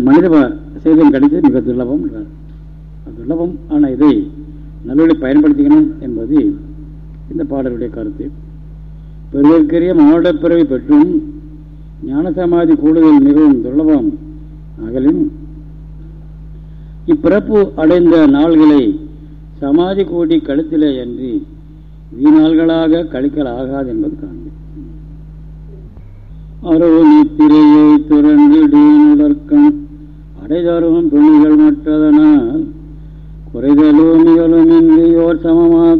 மனித சேதம் கிடைத்தது மிக துர்லபம் துர்லபம் ஆனால் இதை நல்லவழி பயன்படுத்திக்கணும் என்பது இந்த பாடலுடைய கருத்து. பெருவர்க்கரிய பிறவி பெற்றும் ஞானசமாதி கூடுதல் மிகவும் துர்லபம் அகலின் இப்பிறப்பு அடைந்த நாள்களை சமாதி கூடி கழுத்திலே அன்றி வீணாள்களாக கழிக்கல் ஆகாது என்பது காண்பு அருள் நித்திரையை துறந்திடுதற்கும் அடைதரும் துணிகள் மற்றதனால் குறைதலும் இயலும் சமமாக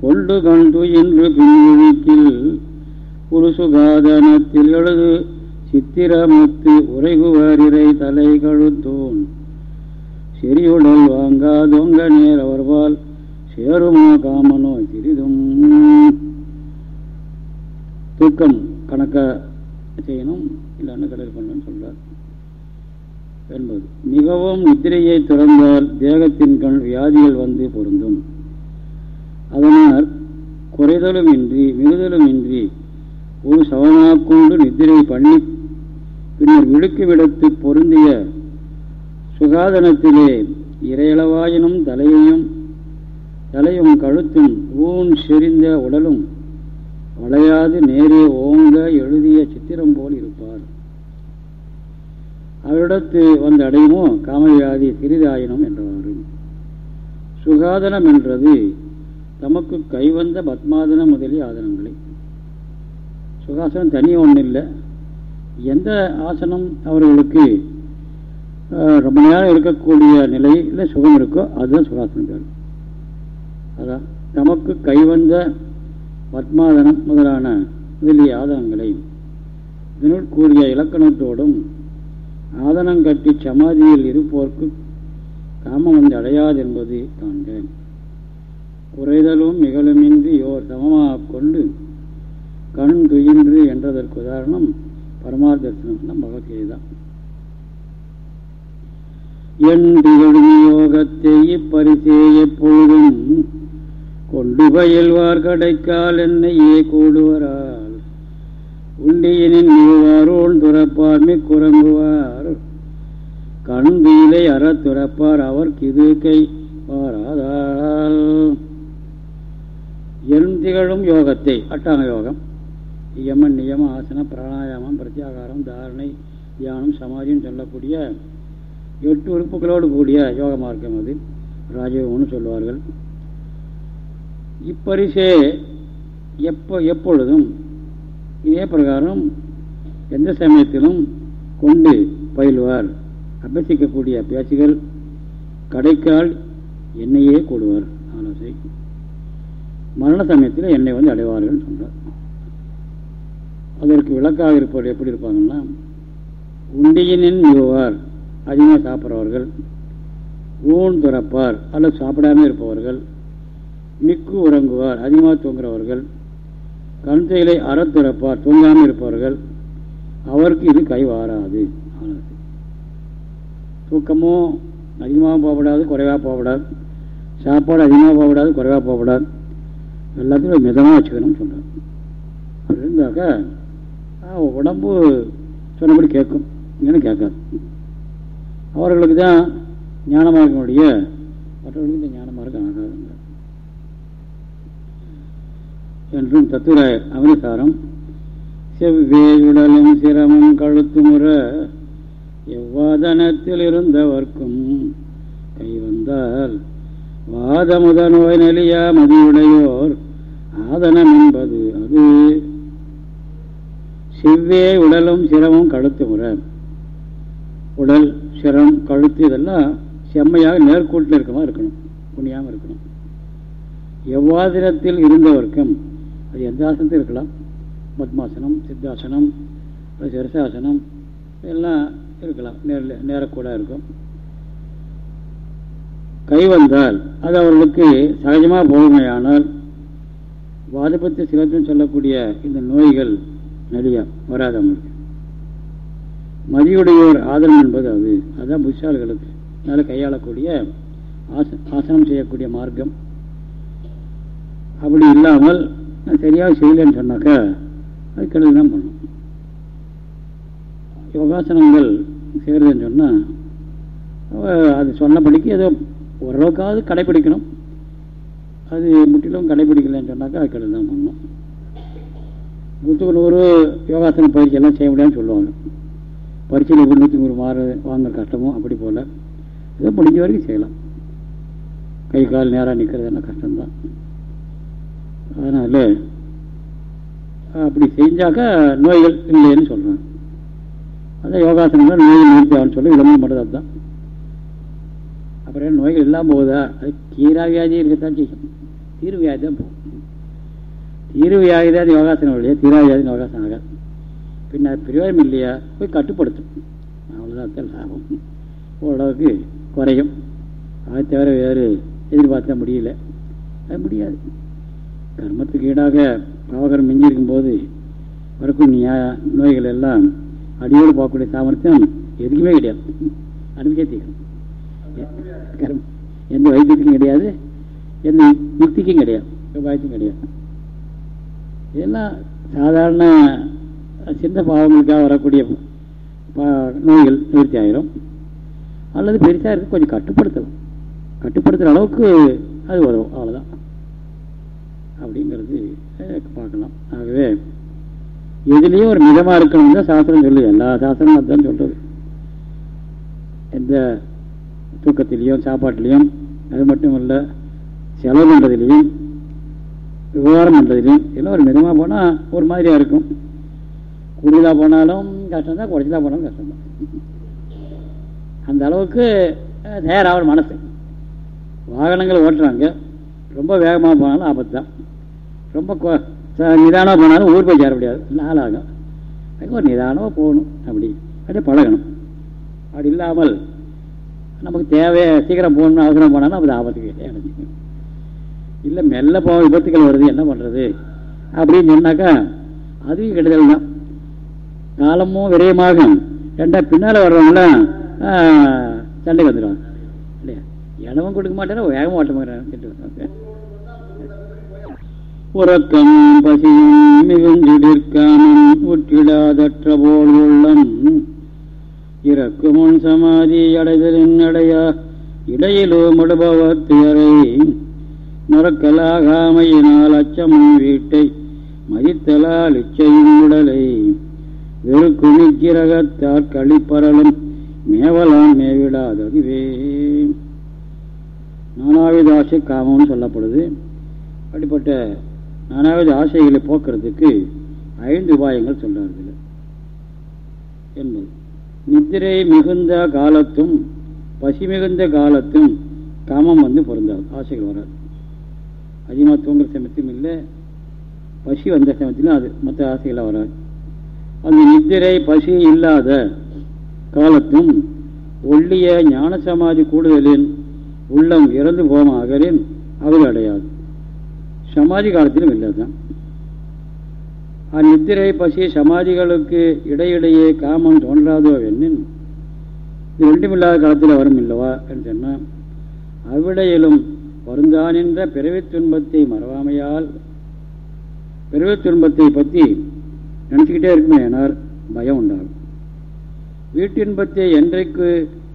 கொண்டு கண்டு என்று பின்விழிக்கில் ஒரு சுகாதனத்தில் எழுது சித்திரமுத்து உரைகுவரிரை தலை கழுத்தோன். செறியுடல் வாங்காதொங்க நேர் அவர்பால் சேருமா காமனோ சிறிதும் தூக்கம் கணக்க செய்யணும் இல்லைன்னு கடல் பண்ணணும்னு சொல்றார். என்பது. மிகவும் நித்திரையை திறந்தால் தேகத்தின் கண் வியாதிகள் வந்து பொருந்தும். அதனால் குறைதலும் இன்றி மிகுதலும் இன்றி ஒரு சவனாக்கொண்டு நித்திரை பண்ணி பின்னர் விடுக்கு விடுத்து பொருந்திய சுகாதனத்திலே இறையளவாயினும் தலையையும் தலையும் கழுத்தும் ஊன் செறிந்த உடலும் வளையாது நேரே ஓங்க எழுதிய சித்திரம் போல் இருக்கும். அவரிடத்து வந்து அடையுமோ காமவியாதி சிறிதாயினம் என்றவாறு. சுகாதனம் என்றது தமக்கு கைவந்த பத்மாதனம் முதலிய ஆதனங்களை. சுகாசனம் தனி ஒன்றும் இல்லை எந்த ஆசனம் அவர்களுக்கு ரொம்ப நேரம் இருக்கக்கூடிய நிலையில் சுகம் இருக்கோ அதுதான் சுகாசனம் பேர். அதான் தமக்கு கைவந்த பத்மாதனம் முதலான முதலிய ஆதனங்களை இதனுள் கூறிய இலக்கணத்தோடும் ஆதனம் கட்டி சமாதியில் இருப்போர்க்கு காமம் வந்து அடையாது என்பது காண்க குறைதலும் மிகழுமின்றி யோர் சமமாக கொண்டு கண் துயின்று என்றதற்கு உதாரணம் பரமார்த்தனம் பகவத்கீதை என் யோகத்தை இப்பரிசே எப்பொழுதும் கொண்டு பயில்வார் கடைக்கால் என்னையே கூடுவரா உண்டியனின் நீவாரோன் துறப்பார் மிக்குறங்குவார் கண்பீலை அற துறப்பார் அவர் கிதுக்கை பாராதால் என் திகழும் யோகத்தை அட்டாங்க யோகம். யமன் நியம ஆசன பிராணாயாமம் பிரத்யாகாரம் தாரணை தியானம் சமாதின்னு சொல்லக்கூடிய எட்டு உறுப்புகளோடு கூடிய யோக மார்க்கம் அது. ராஜயோகம்னு சொல்லுவார்கள் இப்பரிசே எப்போ எப்பொழுதும் இதே பிரகாரம் எந்த சமயத்திலும் கொண்டு பயில்வார். அபசிக்கக்கூடிய பேச்சுகள் கடைக்கால் என்னையே கூடுவார். ஆலோசை மரண சமயத்தில் என்னை வந்து அடைவார்கள் சொல்கிறார் அதற்கு விளக்காக இருப்பவர் எப்படி இருப்பாங்கன்னா உண்டியினின் மிகுவார். அதிகமாக சாப்பிட்றவர்கள் ஊன் துறப்பார். அல்லது சாப்பிடாமல் இருப்பவர்கள் மிக்கு உறங்குவார். அதிகமாக தூங்குறவர்கள் கண்தைகளை அறத்திறப்பார் அறத்துறப்பார் தூங்காமல் இருப்பவர்கள் அவருக்கு இது கை வாராது தூக்கமோ அதிகமாக போகப்படாது குறைவாக போகப்படாது சாப்பாடு அதிகமாக போகப்படாது குறைவாக போகப்படாது எல்லாத்தையும் மிதமாக வச்சுக்கணும்னு சொல்கிறார் அப்படி இருந்தாக்கா உடம்பு சொன்னபடி கேட்கும். இங்கே கேட்காது. அவர்களுக்கு தான் இருக்கக்கூடிய மற்றவர்களுக்கு இந்த ஞானமார்க்கம் ஆகாதுங்க. என்றும் தத்துவ அமிர்தாரம் செவ்வேயுடலும் சிரமம் கழுத்து முற எவ்வாதனத்தில் இருந்தவர்க்கும் கை வந்தால் வாதமுத நோய் நலியா மதியுடையோர் ஆதனம் என்பது அது. செவ்வே உடலும் சிரமும் கழுத்து முறை உடல் சிரம் கழுத்து இதெல்லாம் செம்மையாக நேர்கூட்டில் இருக்கமா இருக்கணும் புண்ணியாமல் இருக்கணும். எவ்வாதினத்தில் இருந்தவர்க்கும் அது எந்த ஆசனத்தில் இருக்கலாம். பத்மாசனம் சித்தாசனம் சிரசாசனம் எல்லாம் இருக்கலாம். நேரில் நேரக்கூட இருக்கும். கை வந்தால் அது அவர்களுக்கு சகஜமாக போகுமையானால் வாதபத்திய சிலத்தும் சொல்லக்கூடிய இந்த நோய்கள் நிறையா வராது அவங்களுக்கு. மதியுடையோர் ஆதரவு என்பது அது. அதுதான் புத்திசாலிகளுக்கு நல்ல கையாளக்கூடிய ஆச ஆசனம் செய்யக்கூடிய மார்க்கம். அப்படி இல்லாமல் சரியாக செய்யலைன்னு சொன்னாக்கா அது கெடுதல் தான் பண்ணும்? யோகாசனங்கள் செய்கிறதுன்னு சொன்னால் அது சொன்னபடிக்கு ஏதோ ஓரளவுக்காவது கடைப்பிடிக்கணும் அது முற்றிலும் கடைப்பிடிக்கலன்னு சொன்னாக்கா அது கெடுதல் தான் பண்ணணும். நூற்றுக்கு நூறு யோகாசன பயிற்சி எல்லாம் செய்ய முடியாதுன்னு சொல்லுவாங்க. பரீட்சையில் எப்படி நூற்றி நூறு மாறு வாங்க கஷ்டமோ அப்படி போல். ஏதோ முடிஞ்ச வரைக்கும் செய்யலாம். கை கால் நேராக நிற்கிறது என்ன கஷ்டம்தான். அதனால் அப்படி செஞ்சாக்கா நோய்கள் இல்லைன்னு சொல்கிறாங்க அதான் யோகாசனங்கள் நோய்கள் நிறுத்தியாகனு சொல்லி விளம்பரம் பண்ணுறது அதுதான். அப்புறம் நோய்கள் இல்லாமல் போகுதா? அது தீரா வியாதி இருக்கத்தான் செய்யும். தீர்வு வியாதி தான் போகும். தீர்வு வியாதி தான் யோகாசனம் இல்லையா? தீரா வியாதி யோகாசனம் ஆகாது. பின்ன பிரயோஜனம் இல்லையா? போய் கட்டுப்படுத்தும். அவ்வளோதான் லாபம். ஓரளவுக்கு குறையும். அதை தவிர வேறு எதிர்பார்த்தா முடியல. அது முடியாது. கர்மத்துக்கு ஈடாக பாவகரம் மிஞ்சிருக்கும் போது வரக்கும் நியாய நோய்கள் எல்லாம் அடியோடு போகக்கூடிய சாமர்த்தியம் எதுக்குமே கிடையாது. அனுப்பிச்சே தீர்க்கும் எந்த வைத்தியத்துக்கும் கிடையாது. எந்த யுக்திக்கும் கிடையாது. உபாயத்துக்கும் கிடையாது. இதெல்லாம் சாதாரண சின்ன பாவங்களுக்காக வரக்கூடிய நோய்கள் நிவர்த்தி ஆயிரும். அல்லது பெருசாக இருக்கு கொஞ்சம் கட்டுப்படுத்தலாம் கட்டுப்படுத்துகிற அளவுக்கு அது உதவும் அவ்வளோதான் அப்படிங்கிறது பார்க்கலாம். ஆகவே எதுலேயும் ஒரு மிதமாக இருக்கணும் தான் சாஸ்திரம் சொல்லுது. எல்லா சாஸ்திரமும் அதுதான் சொல்கிறது எந்த தூக்கத்திலையும் சாப்பாட்டிலையும் அது மட்டும் இல்லை செலவு பண்ணுறதுலையும் விவகாரம் பண்ணுறதுலையும் எல்லாம் ஒரு மிதமாக போனால் ஒரு மாதிரியாக இருக்கும். கூடுதலாக போனாலும் கஷ்டம்தான் குறைச்சலாக போனாலும் கஷ்டம்தான். அந்த அளவுக்கு தயாராகிற மனசு. வாகனங்கள் ஓட்டுறாங்க. ரொம்ப வேகமாக போனாலும் ஆபத்து தான் ரொம்ப நிதானமாக போனாலும் ஊர் போய் சேர முடியாது. நாளாகும். அங்கே ஒரு நிதானமாக போகணும். அப்படி. அப்படியே பழகணும். அப்படி இல்லாமல் நமக்கு தேவையை சீக்கிரம் போகணும்னு அவசரம் போனாலும் அது ஆபத்துக்கு அடைஞ்சிக்கும் இல்லை மெல்ல போக விபத்துக்கள் வருது என்ன பண்ணுறது அப்படின்னு சொன்னாக்கா அதுவும் கெடுதல் தான். காலமும் விரயமாகும். ரெண்டா பின்னால் வர்றவங்களாம் சண்டைக்கு வந்துடுவாங்க. இல்லையா? இடமும் கொடுக்க மாட்டேன்னா வேகமாக ஓட்ட மாட்டேன் உறக்கம் பசியும் மிகுந்திடிற்காமன் உற்றிடாதற்ற போல் உள்ளம் இறக்குமுன் சமாதி அடைதலின் அடையா இடையிலோ மடுபவத்துயரை மறக்கலாகாமையினால் அச்சமும் வீட்டை மதித்தலால் இச்சையும் உடலை வெறுக்குமிக்கிரகத்தார் கழிப்பரலும் மேவலாம் மேவிடாததுவே. நானாவிதாசி காமம்னு சொல்லப்படுது. அப்படிப்பட்ட நானாவது ஆசைகளை போக்குறதுக்கு ஐந்து உபாயங்கள் சொல்றார்கள். என்பது. நித்திரை மிகுந்த காலத்தும் பசி மிகுந்த காலத்தும் காமம் வந்து பொருந்தாது. ஆசைகள் வராது. அதிகமாக தூங்குற சமயத்தும் இல்லை பசி வந்த சமயத்திலும் அது மற்ற ஆசைகளாக வராது. அந்த நித்திரை பசி இல்லாத காலத்தும் ஒள்ளிய ஞான சமாதி கூடுதலின் உள்ளம் இறந்து போமாகலின் அவர் அடையாது. சமாதி காலத்திலும் இல்லைதான். அந்நித்திரை பசி சமாதிகளுக்கு இடையிடையே காமம் தோன்றாதோ என்னின் இது ரெண்டுமில்லாத காலத்தில் வரும் இல்லவா என்று சொன்னால் அவ்விடையிலும் வருந்தான் என்ற பிறவி துன்பத்தை மறவாமையால் பிறவி துன்பத்தை பற்றி நினச்சிக்கிட்டே இருக்குமே எனால் பயம் உண்டாகும். வீட்டின்பத்தை என்றைக்கு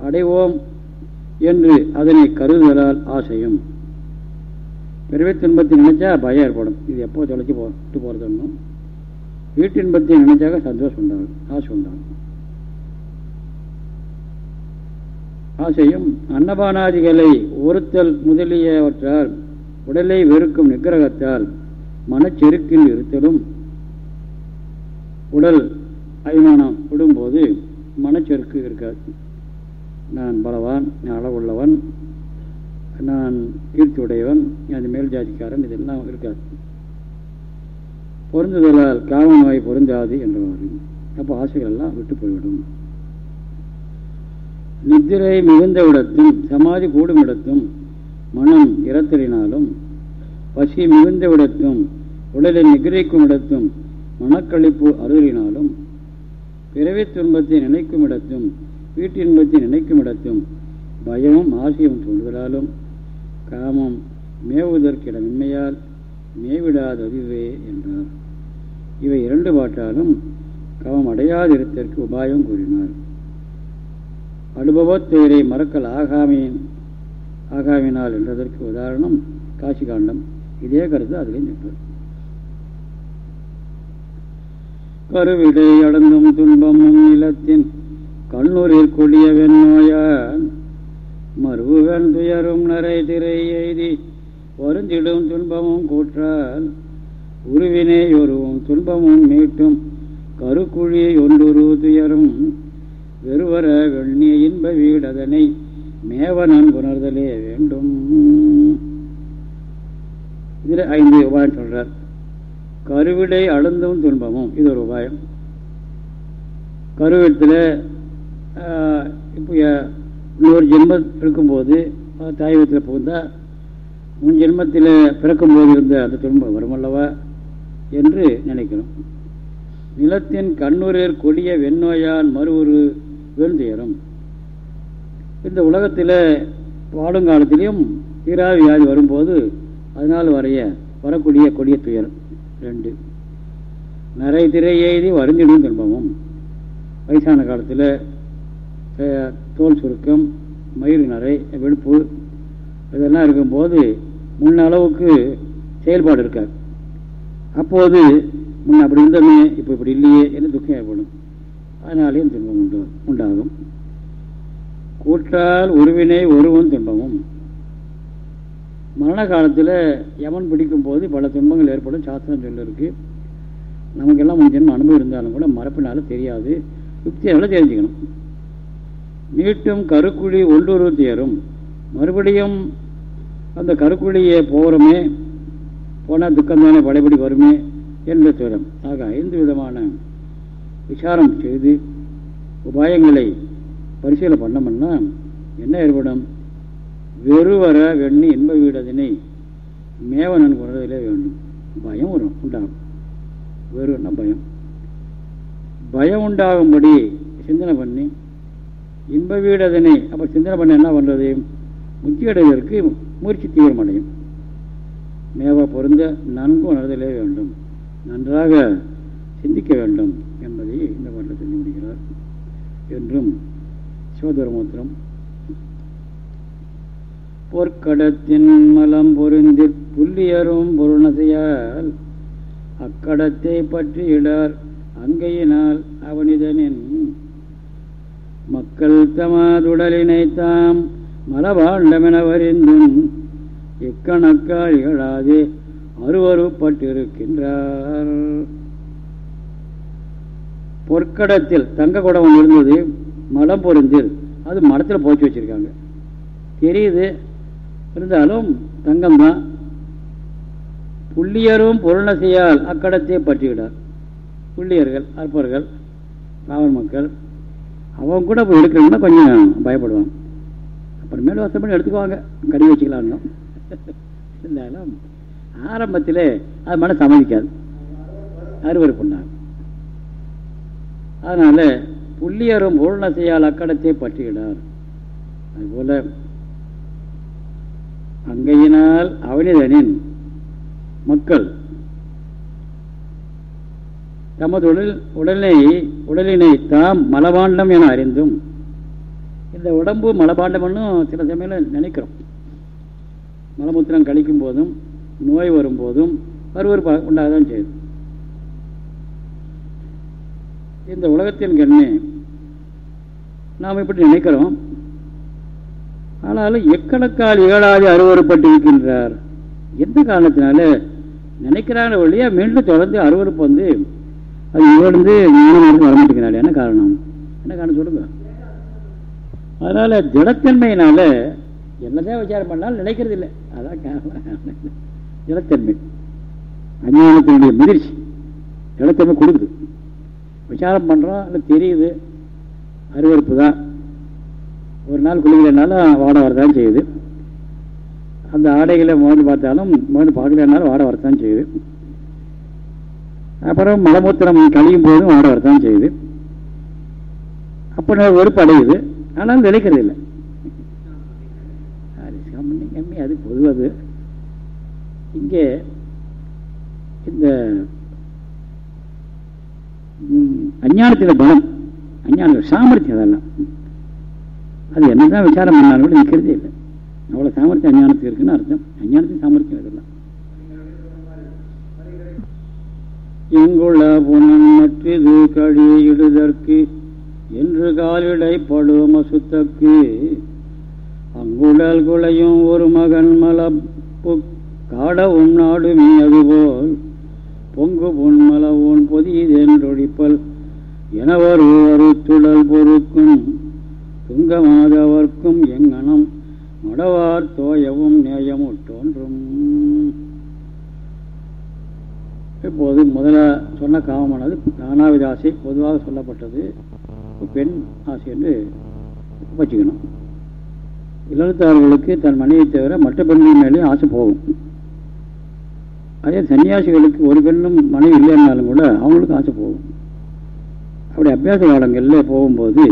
அடைவோம் என்று அதனை கருதுதலால் ஆசையும் பிறவி துன்பத்தை நினைச்சா பயம் ஏற்படும். இது எப்போ தொலைச்சி போட்டு போகிறதுன்னு வீட்டின்பத்தை நினைச்சாக சந்தோஷம் உண்டாகும். ஆசை உண்டாகும். ஆசையும் அன்னபானாதிகளை ஒருத்தல் முதலியவற்றால் உடலை வெறுக்கும் நிகிரகத்தால் மனச்செருக்கில் இருத்தலும் உடல் அபிமானம் விடும்போது மனச்செருக்கு இருக்காது. நான் பலவான் நான் அளவுள்ளவன் நான் கீழ்த்தி உடையவன் அது மேல் ஜாதிக்காரன் இதெல்லாம் இருக்காது. பொருந்துதலால் காம நோய் பொருந்தாது என்றவாறு. அப்போ ஆசைகள் எல்லாம் விட்டு போய்விடும். நித்திரை மிகுந்த இடத்தும் சமாதி கூடும் இடத்தும் மனம் இறத்தலினாலும் பசி மிகுந்த இடத்தும் உடலை நிகிரிக்கும் இடத்தும் மனக்கழிப்பு அருளினாலும் பிறவி துன்பத்தை நினைக்கும் இடத்தும் வீட்டின்பத்தை நினைக்கும் இடத்தும் பயமும் ஆசையும் தோன்றுதலாலும் காமம் மேவுதற்கிடமின்மையால் மேவிடாததுவே என்றார். இவை இரண்டு பாட்டாலும் காமம் அடையாதிருத்தற்கு உபாயம் கூறினார். அனுபவத்தேரை மறக்கல் ஆகாமியின் ஆகாமினால் என்றதற்கு உதாரணம் காசி காண்டம் இதே கருத்து அதிலே நின்றது கருவிடை அடங்கும் துன்பமும் நிலத்தின் கண்ணூரில் கொடிய நோயான் மறுவன் துயரும் நரை திரை எய்தி வருந்திடும் துன்பமும் கூற்றால் உருவினை ஒருவும் துன்பமும் மீட்டும் கருக்குழி ஒன்றுரு துயரும் வெறுவர வெண்ணிய இன்ப வீடதனை மேவனன் புணர்தலே வேண்டும். இதில் ஐந்து உபாயம் சொல்றார். கருவிடை அழுந்தும் துன்பமும் இது ஒரு உபாயம். கருவிடத்தில் இப்போ இன்னொரு ஜென்மம் இருக்கும்போது தாய் புகுந்தால் முன் ஜென்மத்தில் பிறக்கும்போது இருந்த அந்த துன்பம் வருமல்லவா என்று நினைக்கணும். நிலத்தின் கண்ணுரேர் கொடிய வெண்ணோயான் மறுவுரு வெண்துயரும் இந்த உலகத்தில் வாடுங்காலத்திலையும் தீரா வியாதி வரும்போது அதனால் வரைய வரக்கூடிய கொடிய துயரம் ரெண்டு. நிறைய திரை எய்தி வருந்திடும் துன்பமும். வயசான காலத்தில் தோல் சுருக்கம் மயிறு நிறை வெளுப்பு இதெல்லாம் இருக்கும்போது முன்ன அளவுக்கு செயல்பாடு இருக்காது. அப்போது முன்ன அப்படி இருந்தோமே இப்போ இப்படி இல்லையே என்று துக்கம் ஏற்படும். அதனாலேயும் துன்பம் உண்டு உண்டாகும். கூற்றால் உருவினை ஒருவன் துன்பமும். மரண காலத்தில் யமன் பிடிக்கும் போது பல துன்பங்கள் ஏற்படும். சாஸ்திரம் சொல்லிருக்கு. நமக்கெல்லாம் முன் ஜென்ம அனுபவம் இருந்தாலும் கூட மரப்பினால தெரியாது. யுக்தியால தெரிஞ்சுக்கணும். மீட்டும் கருக்குழி ஒன்றொரு தேரும் மறுபடியும் அந்த கருக்குழியை போகிறோமே போனால் துக்கம் தானே படைபடி வருமே என்ற துயரம் ஆக ஐந்து விதமான விசாரம் செய்து உபாயங்களை பரிசீலனை பண்ணோம்னா என்ன ஏற்படும்? வெறுவர வெண்ணி இன்ப வீடதினை மேவனன் குறதிலே வேண்டும். பயம் வரும் உண்டாகும். வெறுவன பயம். பயம் உண்டாகும்படி சிந்தனை பண்ணி இன்ப வீடதனை அப்போ சிந்தனை பண்ண என்ன பண்ணுறது முக்கியடைவதற்கு முயற்சி தீவிரமடையும். மேவா பொருந்த நன்கு உணர்தலே வேண்டும். நன்றாக சிந்திக்க வேண்டும் என்பதை இந்த பாட்டில் சொல்லி முடிகிறார் என்றும் சிவதர்மோத்திரம் பொற்கடத்தின் மலம் பொருந்தி புள்ளியரும் பொருணசையால் அக்கடத்தை பற்றி இடார் அங்கையினால் அவனிதனின் மக்கள் தமதுடலினை தாம் மலபாண்டமென வரிந்தும் இக்கணக்கால் இகழாதே அருவறுப்பட்டிருக்கின்றார் பொற்கடத்தில் தங்க குடம் இருந்தது மலம் பொருந்தில். அது மரத்தில் போச்சு வச்சிருக்காங்க. தெரியுது. இருந்தாலும் தங்கம்தான் புள்ளியரும் பொருளசையால் அக்கடத்தை பற்றிவிடார். புள்ளியர்கள் அற்பர்கள் காவல் மக்கள் அவங்க கூட போய் எடுக்கணும்னா கொஞ்சம் பயப்படுவாங்க. அப்புறமேல வசம் பண்ணி எடுத்துக்குவாங்க. கடி வச்சுக்கலான்னு இருந்தாலும் ஆரம்பத்தில் அது மன சம்மதிக்காது. அருவறுப்புண்டாங்க அதனால் புள்ளியரும் பூர்ணசையால் அக்கடத்தை பற்றியிடார் அதுபோல் அங்கையினால் அவனிதனின் மக்கள் நமது உடல் உடலை உடலினை தாம் மலபாண்டம் என அறிந்தும் இந்த உடம்பு மலபாண்டம்னு சில சமயம் நினைக்கிறோம். மலமுத்திரம் கழிக்கும் போதும் நோய் வரும்போதும் பருவறுப்பு உண்டாகதான் செய்யுது இந்த உலகத்தின் கண்ணே நாம் இப்படி நினைக்கிறோம். ஆனாலும் எக்கணக்கால் ஏழாவது அருவறுப்பட்டு இருக்கின்றார் எந்த காரணத்தினால? நினைக்கிறாங்க வழியா மீண்டும் தொடர்ந்து அருவறுப்பு வந்து அது இவருந்து ஞானம் வர மாட்டேங்கிறாள். என்ன காரணம்? என்ன காரணம் சொல்லுங்க. அதனால திடத்தன்மையினால என்னதான் விசாரம் பண்ணாலும் நினைக்கிறது இல்லை. அதான் காரணம். திடத்தன்மை. அஞ்ஞானத்தினுடைய முதிர்ச்சி திடத்தன்மை கொடுக்குது. விசாரம் பண்ணுறோம் இல்லை தெரியுது. அருவறுப்பு தான். ஒரு நாள் குளிக்கலைனாலும் வாட வரதான் செய்யுது. அந்த ஆடைகளை மோந்து பார்த்தாலும் மோந்து பார்க்கலனாலும் வாட வரத்தான் செய்யுது. அப்புறம் மலமூத்திரம் கழியும் போதும் வாட வரத்தான் செய்யுது அப்போ வெறுப்பு அடையுது. ஆனாலும் நினைக்கிறது இல்லை. கம்மி அது பொதுவது இங்கே இந்த அஞ்ஞானத்தில் பலம் அஞ்ஞான சாமர்த்தியம் அதெல்லாம். அது என்னதான் விசாரம் பண்ணாலும் கூட நிற்கிறதே இல்லை. அவ்வளோ சாமர்த்தியம் அஞ்ஞானத்துக்கு இருக்குன்னு அர்த்தம். அஞ்ஞானத்துக்கு சாமர்த்தியம் இதெல்லாம் இங்குள்ள புனம் மற்றது கழியிடுதற்கு என்று காலிடைப்படும் அசுத்தக்கு அங்குடல் குலையும் ஒரு மகன் மலப்பு காடவும் நாடுமே அதுபோல் பொங்கு பொன்மலவோன் பொதியதென்றொழிப்பல் எனவர் ஒருத்துடல் பொறுக்கும் துங்கமாதவர்க்கும் எங்கனம் மடவார் தோயவும் நேயமுட்டோன்றும். இப்போது முதல்ல சொன்ன காமமானது நானாவித ஆசை பொதுவாக சொல்லப்பட்டது. பெண் ஆசை என்று வச்சுக்கணும். இல்லத்தார்களுக்கு தன் மனைவியை தவிர மற்ற பெண்கள் மேலேயும் ஆசை போகும். அதே சன்னியாசிகளுக்கு ஒரு பெண்ணும் மனைவி இல்லைன்னாலும் கூட அவங்களுக்கு ஆசை போகும். அப்படி அபியாச காலங்களில் போகும்போது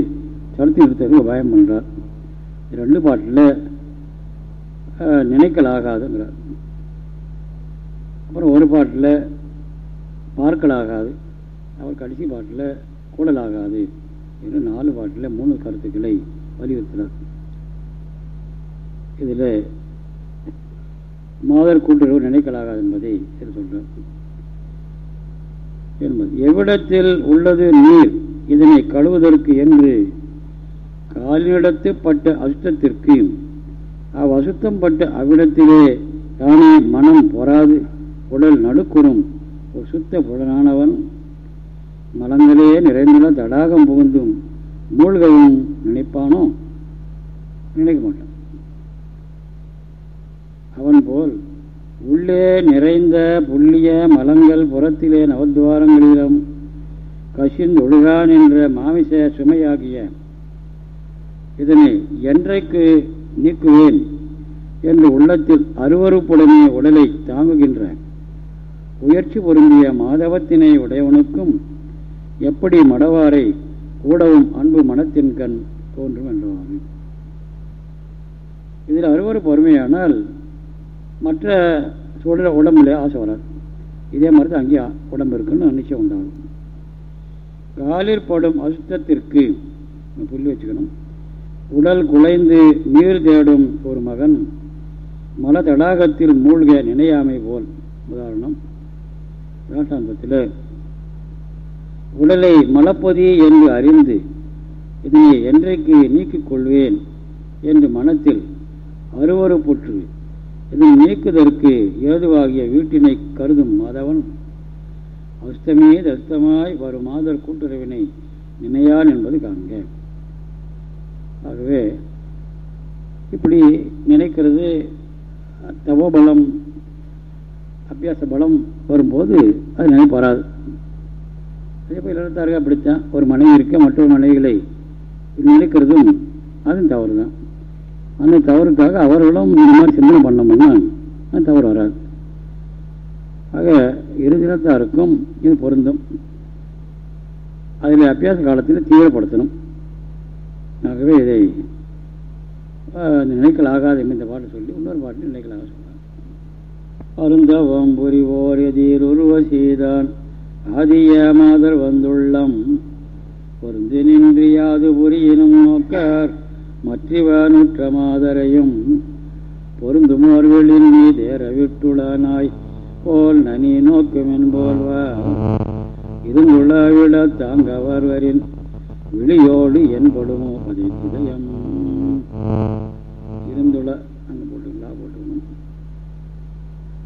தடுத்து நிறுத்தவர்கள் பயம் பண்ணுறார் ரெண்டு பாட்டில் நினைக்கல் ஆகாதுங்கிறார். அப்புறம் ஒரு பாட்டில் பார்க்கலாகாது அவர் கடைசி பாட்டில் கூடலாகாது ஆகாது நாலு பாட்டில் மூணு கருத்துக்களை வலியுறுத்தினார் இதில் மாதர் கூட்டுறவு நினைக்கலாகாது என்பதை சொல்கிறார் என்பது எவ்விடத்தில் உள்ளது நீர் இதனை கழுவுவதற்கு என்று காலினிடத்து பட்ட அசுத்தத்திற்கு அசுத்தம் பட்ட அவ்விடத்திலே தானே மனம் பொறாது உடல் நடுக்குறும் ஒரு சுத்த புலனானவன் மலங்களே நிறைந்துள்ள தடாகம் புகுந்தும் மூழ்கவும் நினைப்பானோ? நினைக்க மாட்டான். அவன் போல் உள்ளே நிறைந்த புள்ளிய மலங்கள் புறத்திலே நவத்வாரங்களிலும் கசிந்தொழுகான் என்ற மாமிச சுமையாகிய இதனை என்றைக்கு நீக்குவேன் என்று உள்ளத்தில் அருவறுப்புடனே உடலை தாங்குகின்றான் உயர்ச்சி பொருந்திய மாதவத்தினை உடையவனுக்கும் எப்படி மடவாரை கூடவும் அன்பு மனத்தின் கண் தோன்றும் என்றவாறு இதில் அறுவறுப்பு பொறுமையானால் மற்ற சூழல உடம்புல ஆசை வராது. இதே மாதிரி தான் அங்கேயே உடம்பு இருக்குன்னு நிச்சயம் உண்டாகும். காலில் படும் அசுத்தத்திற்கு புள்ளி வச்சுக்கணும். உடல் குலைந்து நீர் தேடும் ஒரு மகன் மல தடாகத்தில் மூழ்க நினையாமை போல். உதாரணம் வேதாந்தத்தில் உடலை மலப்பதி என்று அறிந்து இதனை என்றைக்கு நீக்கிக் கொள்வேன்? என்று மனத்தில் அருவறுப்புற்று இதனை நீக்குதற்கு ஏதுவாகிய வீட்டினை கருதும் மாதவன். அஸ்தமே தஸ்தமாய் வரும் மாதர் கூட்டுறவினை நினையான் என்பது காண்க. ஆகவே இப்படி நினைக்கிறது தவோபலம் அபியாச பலம் வரும்போது அது நினைப்பு வராது அதே அப்படித்தான். ஒரு மனைவி இருக்க மற்றொரு மனைவிகளை நினைக்கிறதும் அதுவும் தவறு தான் அந்த தவறுக்காக அவர்களும் இந்த மாதிரி சிந்தனை பண்ணோம்னா அது தவறு வராது. ஆக இரு தினத்தாருக்கும் இது பொருந்தும். அதில் அபியாச காலத்தில் தீவிரப்படுத்தணும். ஆகவே இதை நினைக்கல் ஆகாது இந்த பாட்டு சொல்லி இன்னொரு பாட்டு நினைக்கலாக சொல்கிறார் அருந்தவம் புரிவோர் எதிர் உருவ செய்தான் ஆதிய மாதர் வந்துள்ளம். பொருந்து நின்றியாது புரியினும் நோக்கார். மற்றவனுற்ற மாதரையும். பொருந்தும் அவர்களின் மீதேற விட்டுளானாய் போல் நனி நோக்கும் என்போல்வா இருந்துள்ள விட தாங்கவர்வரின். விழியோடு என்படுமோ அதை இதயம் இருந்துள்ள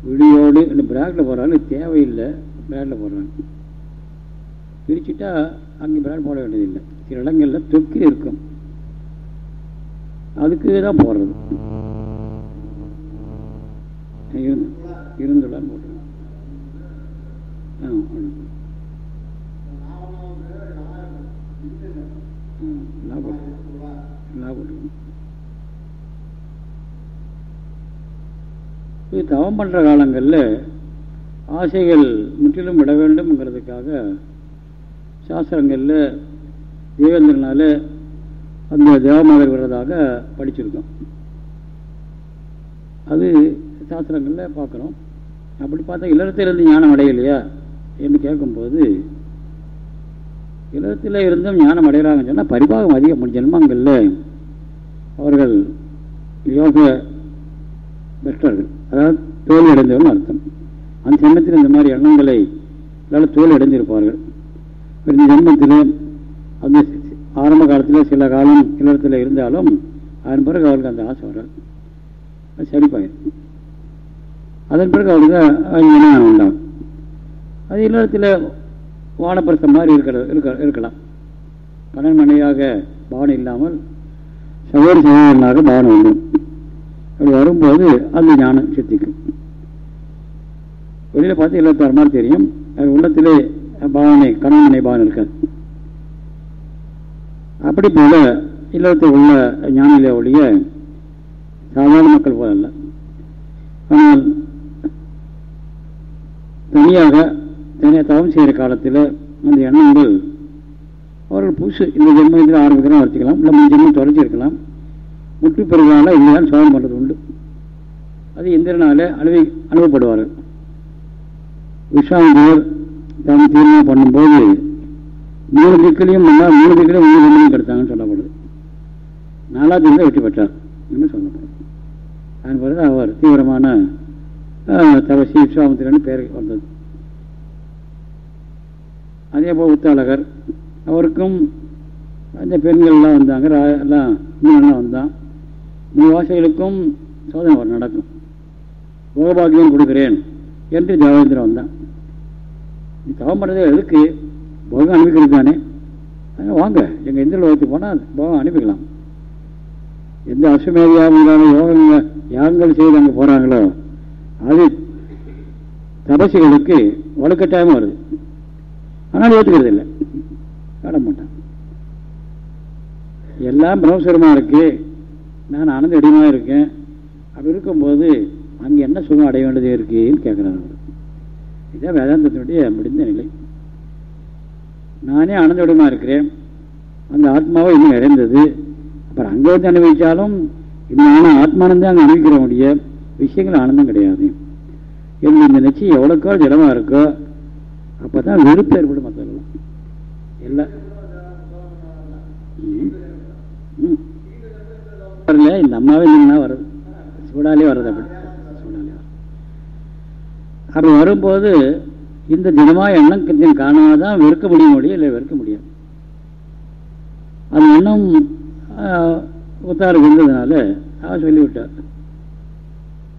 விடியோடு இந்த பிராக்கில் போகிறாங்க தேவையில்லை பிராண்டில் போடுறாங்க பிரிச்சுட்டா அங்கே பிராட் போட வேண்டியதில்லை. சில இடங்களில் தொக்கி இருக்கும். அதுக்கு தான் போடுறது இருந்துள்ளான்னு போட்டுருங்க இது தவம் பண்ணுற காலங்களில் ஆசைகள் முற்றிலும் விட வேண்டும்ங்கிறதுக்காக சாஸ்திரங்களில் தேவேந்திரனால அந்த தேவமாதர் விடுறதாக படிச்சிருக்கோம். அது சாஸ்திரங்களில் பார்க்குறோம். அப்படி பார்த்தா இல்லறத்திலிருந்து ஞானம் அடையலையா என்று கேட்கும்போது இல்லறத்தில் இருந்தும் ஞானம் அடைகிறாங்கன்னு சொன்னால் பரிபாகம் அதிகம். ஜென்மங்களில் அவர்கள் யோக பெற்றவர்கள் அதாவது தோல்வி அடைந்தவர்கள் அர்த்தம். அந்த ஜென்மத்தில் இந்த மாதிரி எண்ணங்களை எல்லாம் தோல்வி அடைந்திருப்பார்கள். இந்த ஜென்மத்தில் அந்த ஆரம்ப காலத்தில் சில காலம் இல்லறத்தில் இருந்தாலும் அதன் பிறகு அவருக்கு அந்த ஆசை வராது. அது சரிப்பாயிருக்கு அதன் பிறகு அவருக்கு ஞானம் உண்டாகும். அது இல்லத்தில் வானப்பிரசம் மாதிரி இருக்கிற இருக்க இருக்கலாம். கணவன் மனைவியாக பாவனை இல்லாமல் சகோதர சகோதரனாக பாவனை உண்டு அப்படி வரும்போது அந்த ஞானம் சித்திக்கும் வெளியில் பார்த்து இல்லத்தார் மாதிரி தெரியும். அது உள்ளத்திலே பாவனை கணவனை பாவனை இருக்காது. அப்படி போல இல்லத்தில் உள்ள ஞானிலே ஒழிய சாதாரண மக்கள் போதல்ல ஆனால் தனியாக தனியாக தவம் செய்கிற காலத்தில் அந்த எண்ணங்கள் அவர்கள் புதுசு இந்த ஜென்மத்தில் ஆரம்பிக்கலாம் வச்சுக்கலாம் இல்லை மூணு ஜென்மம் தொலைச்சிருக்கலாம் முட்டி பெருமானால் இங்கேதான் சமம் பண்ணுறது உண்டு. அது இந்திரனால் அனுபவி அனுபவப்படுவார்கள் விஸ்வாமியர் தம் தீர்மானம் பண்ணும்போது மூணு திக்கிலையும் முன்னால் மூணு திக்கிலையும் மூணு ஜென்மம் கிடைத்தாங்கன்னு சொல்லப்படுது. நாலாவது திக்கில் வெற்றி பெற்றார் என்று சொல்லப்படுது. அதன் பிறகு அவர் தீவிரமான தவசி விஸ்வாமித்திரன் பெயர் வந்தது. அதே போல் உத்தாளகர் அவருக்கும் அந்த பெண்கள்லாம் வந்தாங்க. எல்லாம் இன்னும் வந்தான். மூணு வாசைகளுக்கும் சோதனை நடக்கும். போகபாகியம் கொடுக்குறேன் என்று தேவேந்திரன் வந்தான். நீ தவம் பண்ணுறது எதுக்கு? போகம் அனுப்பிக்கிறது தானே வாங்க எங்கள் இந்திர லோகத்துக்கு போனால் போகம் அனுப்பிக்கலாம் எந்த அசுமேதியாக யோகங்க யாகங்கள் செய்து அங்கே போகிறாங்களோ அது தபசிகளுக்கு வலுக்கட்டாயமாக வருது. ஆனால் ஏற்றுக்கிறது இல்லை. காட மாட்டான். எல்லாம் பிரம்மசுரமாக இருக்குது நான் ஆனந்த அடிமாக இருக்கேன். அப்படி இருக்கும்போது அங்கே என்ன சுகம் அடைய வேண்டியது இருக்குன்னு கேட்குறாரு அவர். இதுதான் வேதாந்தத்தினுடைய முடிந்த நிலை. நானே ஆனந்த அடிமாக இருக்கிறேன். அந்த ஆத்மாவை இன்னும் நிறைந்தது அப்புறம் அங்கே வந்து அனுபவித்தாலும் இன்னும் ஆத்மானந்தம் அங்கே அனுபவிக்கிறவனுடைய விஷயங்கள் ஆனந்தம் கிடையாது. என்று இந்த நிச்சயம் எவ்வளோக்கோ ஜலமாக இருக்கோ அப்போ தான் வெறுப்பு ஏற்படும். மற்றவர்கள் எல்லாம் வரல இந்த அம்மாவே இல்லைங்கன்னா வருது சூடாலே வருது அப்படி. சூடாலே வருது அப்படி வரும்போது இந்த தினமாக எண்ணம் காணாமல் தான் வெறுக்க முடிய முடியும் இல்லை வெறுக்க முடியாது. அந்த எண்ணம் உத்தார இருந்ததுனால அவன் சொல்லிவிட்டார்.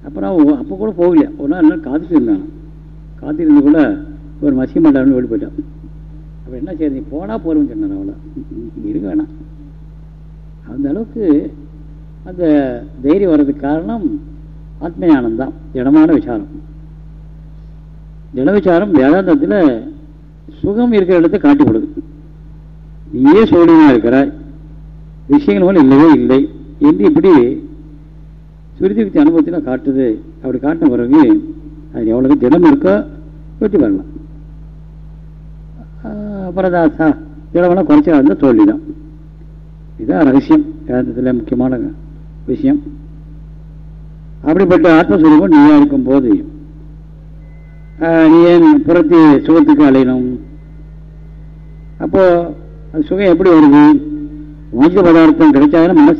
அப்புறம் அப்போ கூட போகலையா? ஒரு நாள் எல்லாம் காத்துட்டு இருந்தான் காத்திருந்து கூட ஒரு மசிய மாட்டான்னு ஓடி போயிட்டான். அப்போ என்ன சரி நீ போனால் போகிறோம்னு சொன்னார் அவ்வளோ இருக்க வேணாம். அந்த அளவுக்கு அந்த தைரியம் வர்றதுக்கு காரணம் ஆத்ம தான் திடமான விசாரம். திட விசாரம் வேதாந்தத்தில் சுகம் இருக்கிற இடத்தை காட்டி கொடுக்குது நீயே சோழியமாக இருக்கிறாய். விஷயங்கள் போல இல்லவே இல்லை என்று இப்படி சுருதிக்கு அனுபவத்தில் காட்டுது. அப்படி காட்டின பிறகு அது எவ்வளவு தினம் இருக்கோ வெற்றி வரலாம் அப்புறம் திடமெல்லாம் குறைச்சா இருந்தால் தோல்வி தான் இதுதான் ரகசியம். வேதாந்தத்தில் முக்கியமான விஷயம். அப்படிப்பட்ட ஆத்மஸ்வரூபம் நீயா இருக்கும் போது நீ ஏன் புறத்தி சுகத்துக்கு அலையணும்? அப்போ அது சுகம் எப்படி வருது? மோட்ச பதார்த்தம் கிடைச்சாலும் மன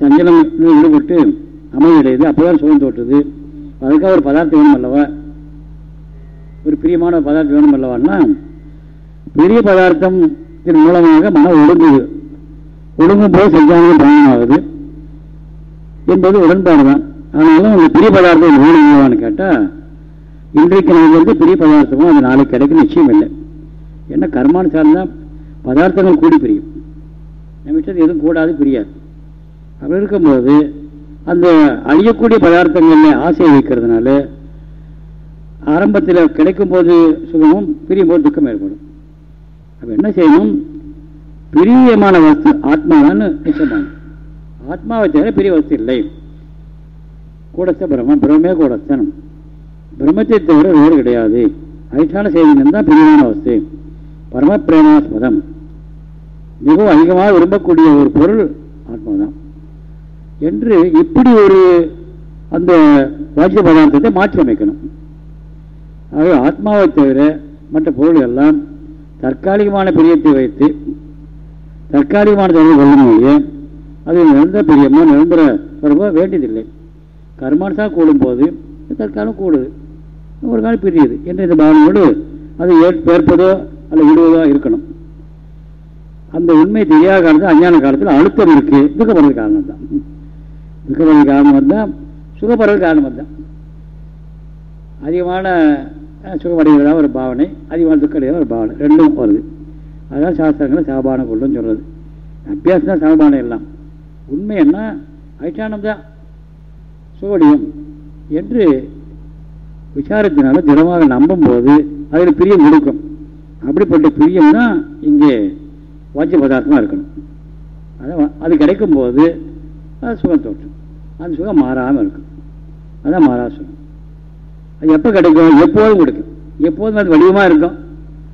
சஞ்சலம் ஈடுபட்டு அமைதியடையுது. அப்போதான் சுகம் தோற்றுது. அதுக்காக ஒரு பதார்த்தம் வேணும் அல்லவா? ஒரு பிரியமான பதார்த்தம் வேணும் அல்லவான்னா பெரிய பதார்த்தத்தின் மூலமாக மனம் ஒடுங்குது ஒடுங்கும் போது சஞ்சானம் பயணமாகுது என்பது உடன்பாடு தான் ஆனாலும் அந்த பெரிய பதார்த்தம் வேணுங்களான்னு கேட்டால் இன்றைக்கு நமக்கு வந்து பெரிய பதார்த்தமும் அது நாளைக்கு கிடைக்கும் நிச்சயம் இல்லை. ஏன்னா கர்மானுசாரம் தான் பதார்த்தங்கள் கூடி பிரியும். நம்ம எதுவும் கூடாது பிரியாது. அப்படி இருக்கும்போது அந்த அழியக்கூடிய பதார்த்தங்களில் ஆசையை வைக்கிறதுனால ஆரம்பத்தில் கிடைக்கும் போது சுகமும் பிரியும் போது துக்கம் ஏற்படும். அப்போ என்ன செய்யணும்? பிரியமான வஸ்து ஆத்மாதான்னு நிச்சயமான ஆத்மாவை தவிர பெரிய வசதி இல்லை. கூடஸ்த பிரம்மம் பிரம்மே கூடஸ்தன் பிரம்மத்தை தவிர வேறு கிடையாது. அதிஷ்டான செய்தினம் தான் பிரியமான வஸ்து பரம பிரேமாஸ்பதம் மிகவும் அதிகமாக விரும்பக்கூடிய ஒரு பொருள் ஆத்மாதான். என்று இப்படி ஒரு அந்த வாக்கிய பதார்த்தத்தை மாற்றி அமைக்கணும். ஆகவே ஆத்மாவை தவிர மற்ற பொருள் எல்லாம் தற்காலிகமான பிரியத்தை வைத்து தற்காலிகமான தொடர்பு கொள்ளும் அது நிரந்தர பிரியமா நிரந்தர தொடர்பாக வேண்டியதில்லை. கர்மானுசாக கூடும்போது தற்காலம் கூடுது ஒரு காலம் பிரியுது. என்ற இந்த பாவனையோடு அது ஏற்பதோ அல்ல விடுவதோ இருக்கணும். அந்த உண்மை தெரியாத காலத்தில் அஞ்ஞான காலத்தில் அழுத்தம் இருக்கு. துக்கப்படுறது காரணம் தான். துக்கப்படுறது காரணம் தான் சுகப்படுறது காரணம் தான் அதிகமான சுகமடைகிறதா ஒரு பாவனை அதிகமான துக்கம் ஒரு பாவனை. ரெண்டும் வருது. அதான் சாஸ்திரங்களை சாபானம் கொள்ளுன்னு சொல்கிறது அபியாசம் தான் சாபானம் எல்லாம். உண்மை என்ன அதிஷ்டானம் தான் சுகடியும் என்று விசாரத்தினால திடமாக நம்பும் போது அதில் பிரியம் கொடுக்கும் அப்படிப்பட்ட பிரியம் தான் இங்கே வாஜ்ய பதார்த்தமாக இருக்கணும். அதான் அது கிடைக்கும் போது அது சுகம் தோற்றும். அந்த சுகம் மாறாமல் இருக்கும். அதான் மாறா சுகம். அது எப்போ கிடைக்கும்? எப்போதும் கொடுக்கும். எப்போதும் அது வடிவமாக இருக்கும்.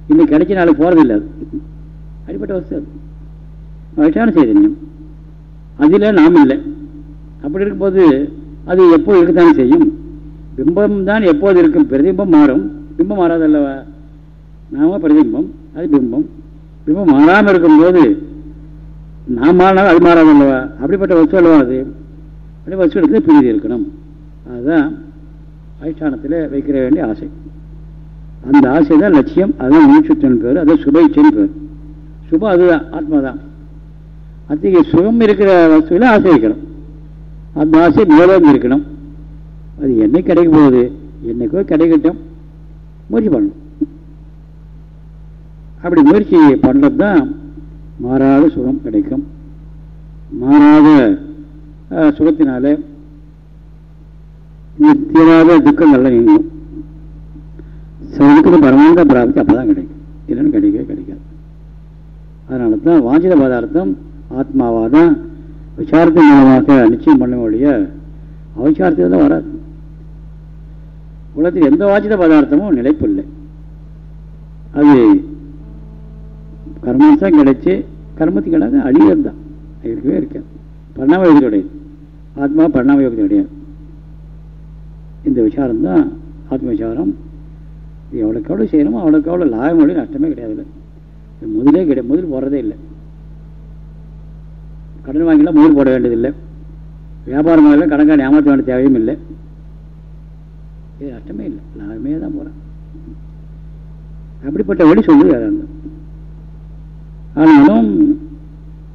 இன்னும் கிடைச்ச நாள் போகிறதில்லை அது. அடிப்பட்ட வசதி அது. வயசான சைதன்யம். அதில் நாம் இல்லை. அப்படி இருக்கும்போது அது எப்போது இருக்கத்தான் செய்யும்? பிம்பம் தான் எப்போது இருக்கும்? பிரதிபிம்பம் மாறும். பிம்பம் மாறாதல்லவா நாம பிரதிபிம்பம் அது பிம்பம். பிம்பம் மாறாமல் இருக்கும்போது நாம் மாறினாலும் அது மாறாதல்லவா? அப்படிப்பட்ட வசூ அல்லவா அது? அப்படி வசூல் எடுத்து பிரிதி இருக்கணும். அதுதான் அதிஷ்டானத்தில் வைக்கிற வேண்டிய ஆசை. அந்த ஆசை தான் லட்சியம். அதுதான் மூச்சுத்தன் பேர். அது சுபைச்சின்னு பேர். சுபம் அதுதான் ஆத்மா தான் அத்தகைய சுகம் இருக்கிற வசதியில் ஆசை இருக்கணும் அந்த ஆசை மேலும் இருக்கணும். அது என்னைக்கு கிடைக்க போகுது? என்னைக்கோ கிடைக்கட்டும். முயற்சி பண்ணணும். அப்படி முயற்சி பண்ணுறது தான் மாறாத சுகம் கிடைக்கும். மாறாத சுகத்தினால தீராத துக்கங்கள்லாம் நீங்கும். சுகத்துக்கு பரமானந்த பிராப்தி அப்பதான் கிடைக்கும். இல்லைன்னு கிடைக்கவே கிடைக்காது. அதனால தான் வாஞ்சித பதார்த்தம் ஆத்மாவாக தான் விசாரத்தின் மூலமாக நிச்சயம் பண்ண முடிய அவசாரத்தில் தான் வராது. உலகத்தில் எந்த வாச்சித பதார்த்தமும் நிலைப்பு இல்லை அது கர்மம் கிடைச்சி கர்மத்துக்கு கிடையாது அழியது தான் இருக்கவே இருக்காது பரிணாம யோகி கிடையாது. ஆத்மா பரிணாம யோகி கிடையாது. இந்த விசாரம் தான் ஆத்ம விசாரம். எவ்வளோக்கு எவ்வளோ செய்யணுமோ அவ்வளோக்கு எவ்வளோ லாபம் நஷ்டமே கிடையாது முதலே கிடையாது முதல் போகிறதே இல்லை. கடன் வாங்கினா முதல் போட வேண்டியதில்லை. வியாபாரம் இல்லை கடன்காரன் ஏமாற்ற வேண்டிய தேவையும் இல்லை. இது நஷ்டமே இல்லை. லாபமே தான் போகிறேன் அப்படிப்பட்ட வழி சொல்லுது வேதாந்தம் ஆனாலும்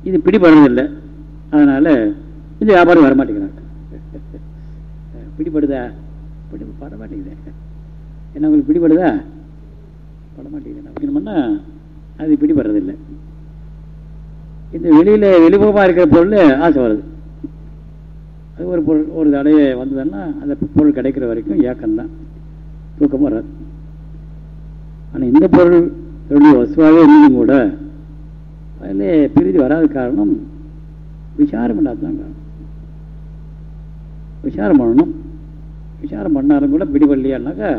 இது பிடிபடுறதில்லை. அதனால் இது வியாபாரம் வரமாட்டேங்கிறாங்க பிடிப்படுதா பிடி படமாட்டேங்குது என்ன உங்களுக்கு பிடிப்படுதா பட மாட்டேங்குது. அப்படின்னு அது பிடிபடுறதில்லை. இந்த வெளியில் வெளிமுகமாக இருக்கிற பொருள் ஆசை வருது. அது ஒரு பொருள் ஒரு தடையை வந்ததுன்னா அந்த பொருள் கிடைக்கிற வரைக்கும் ஏக்கம்தான் தூக்கம் வராது. ஆனால் இந்த பொருள் என்னுடைய வசுவாகவே இருந்தும் கூட அதில் பிரிதி வராத காரணம் விசாரம் பண்ணாதான் காரணம். விசாரம் பண்ணணும். விசாரம் பண்ணாலும் கூட பிடிபடலையானாக்கா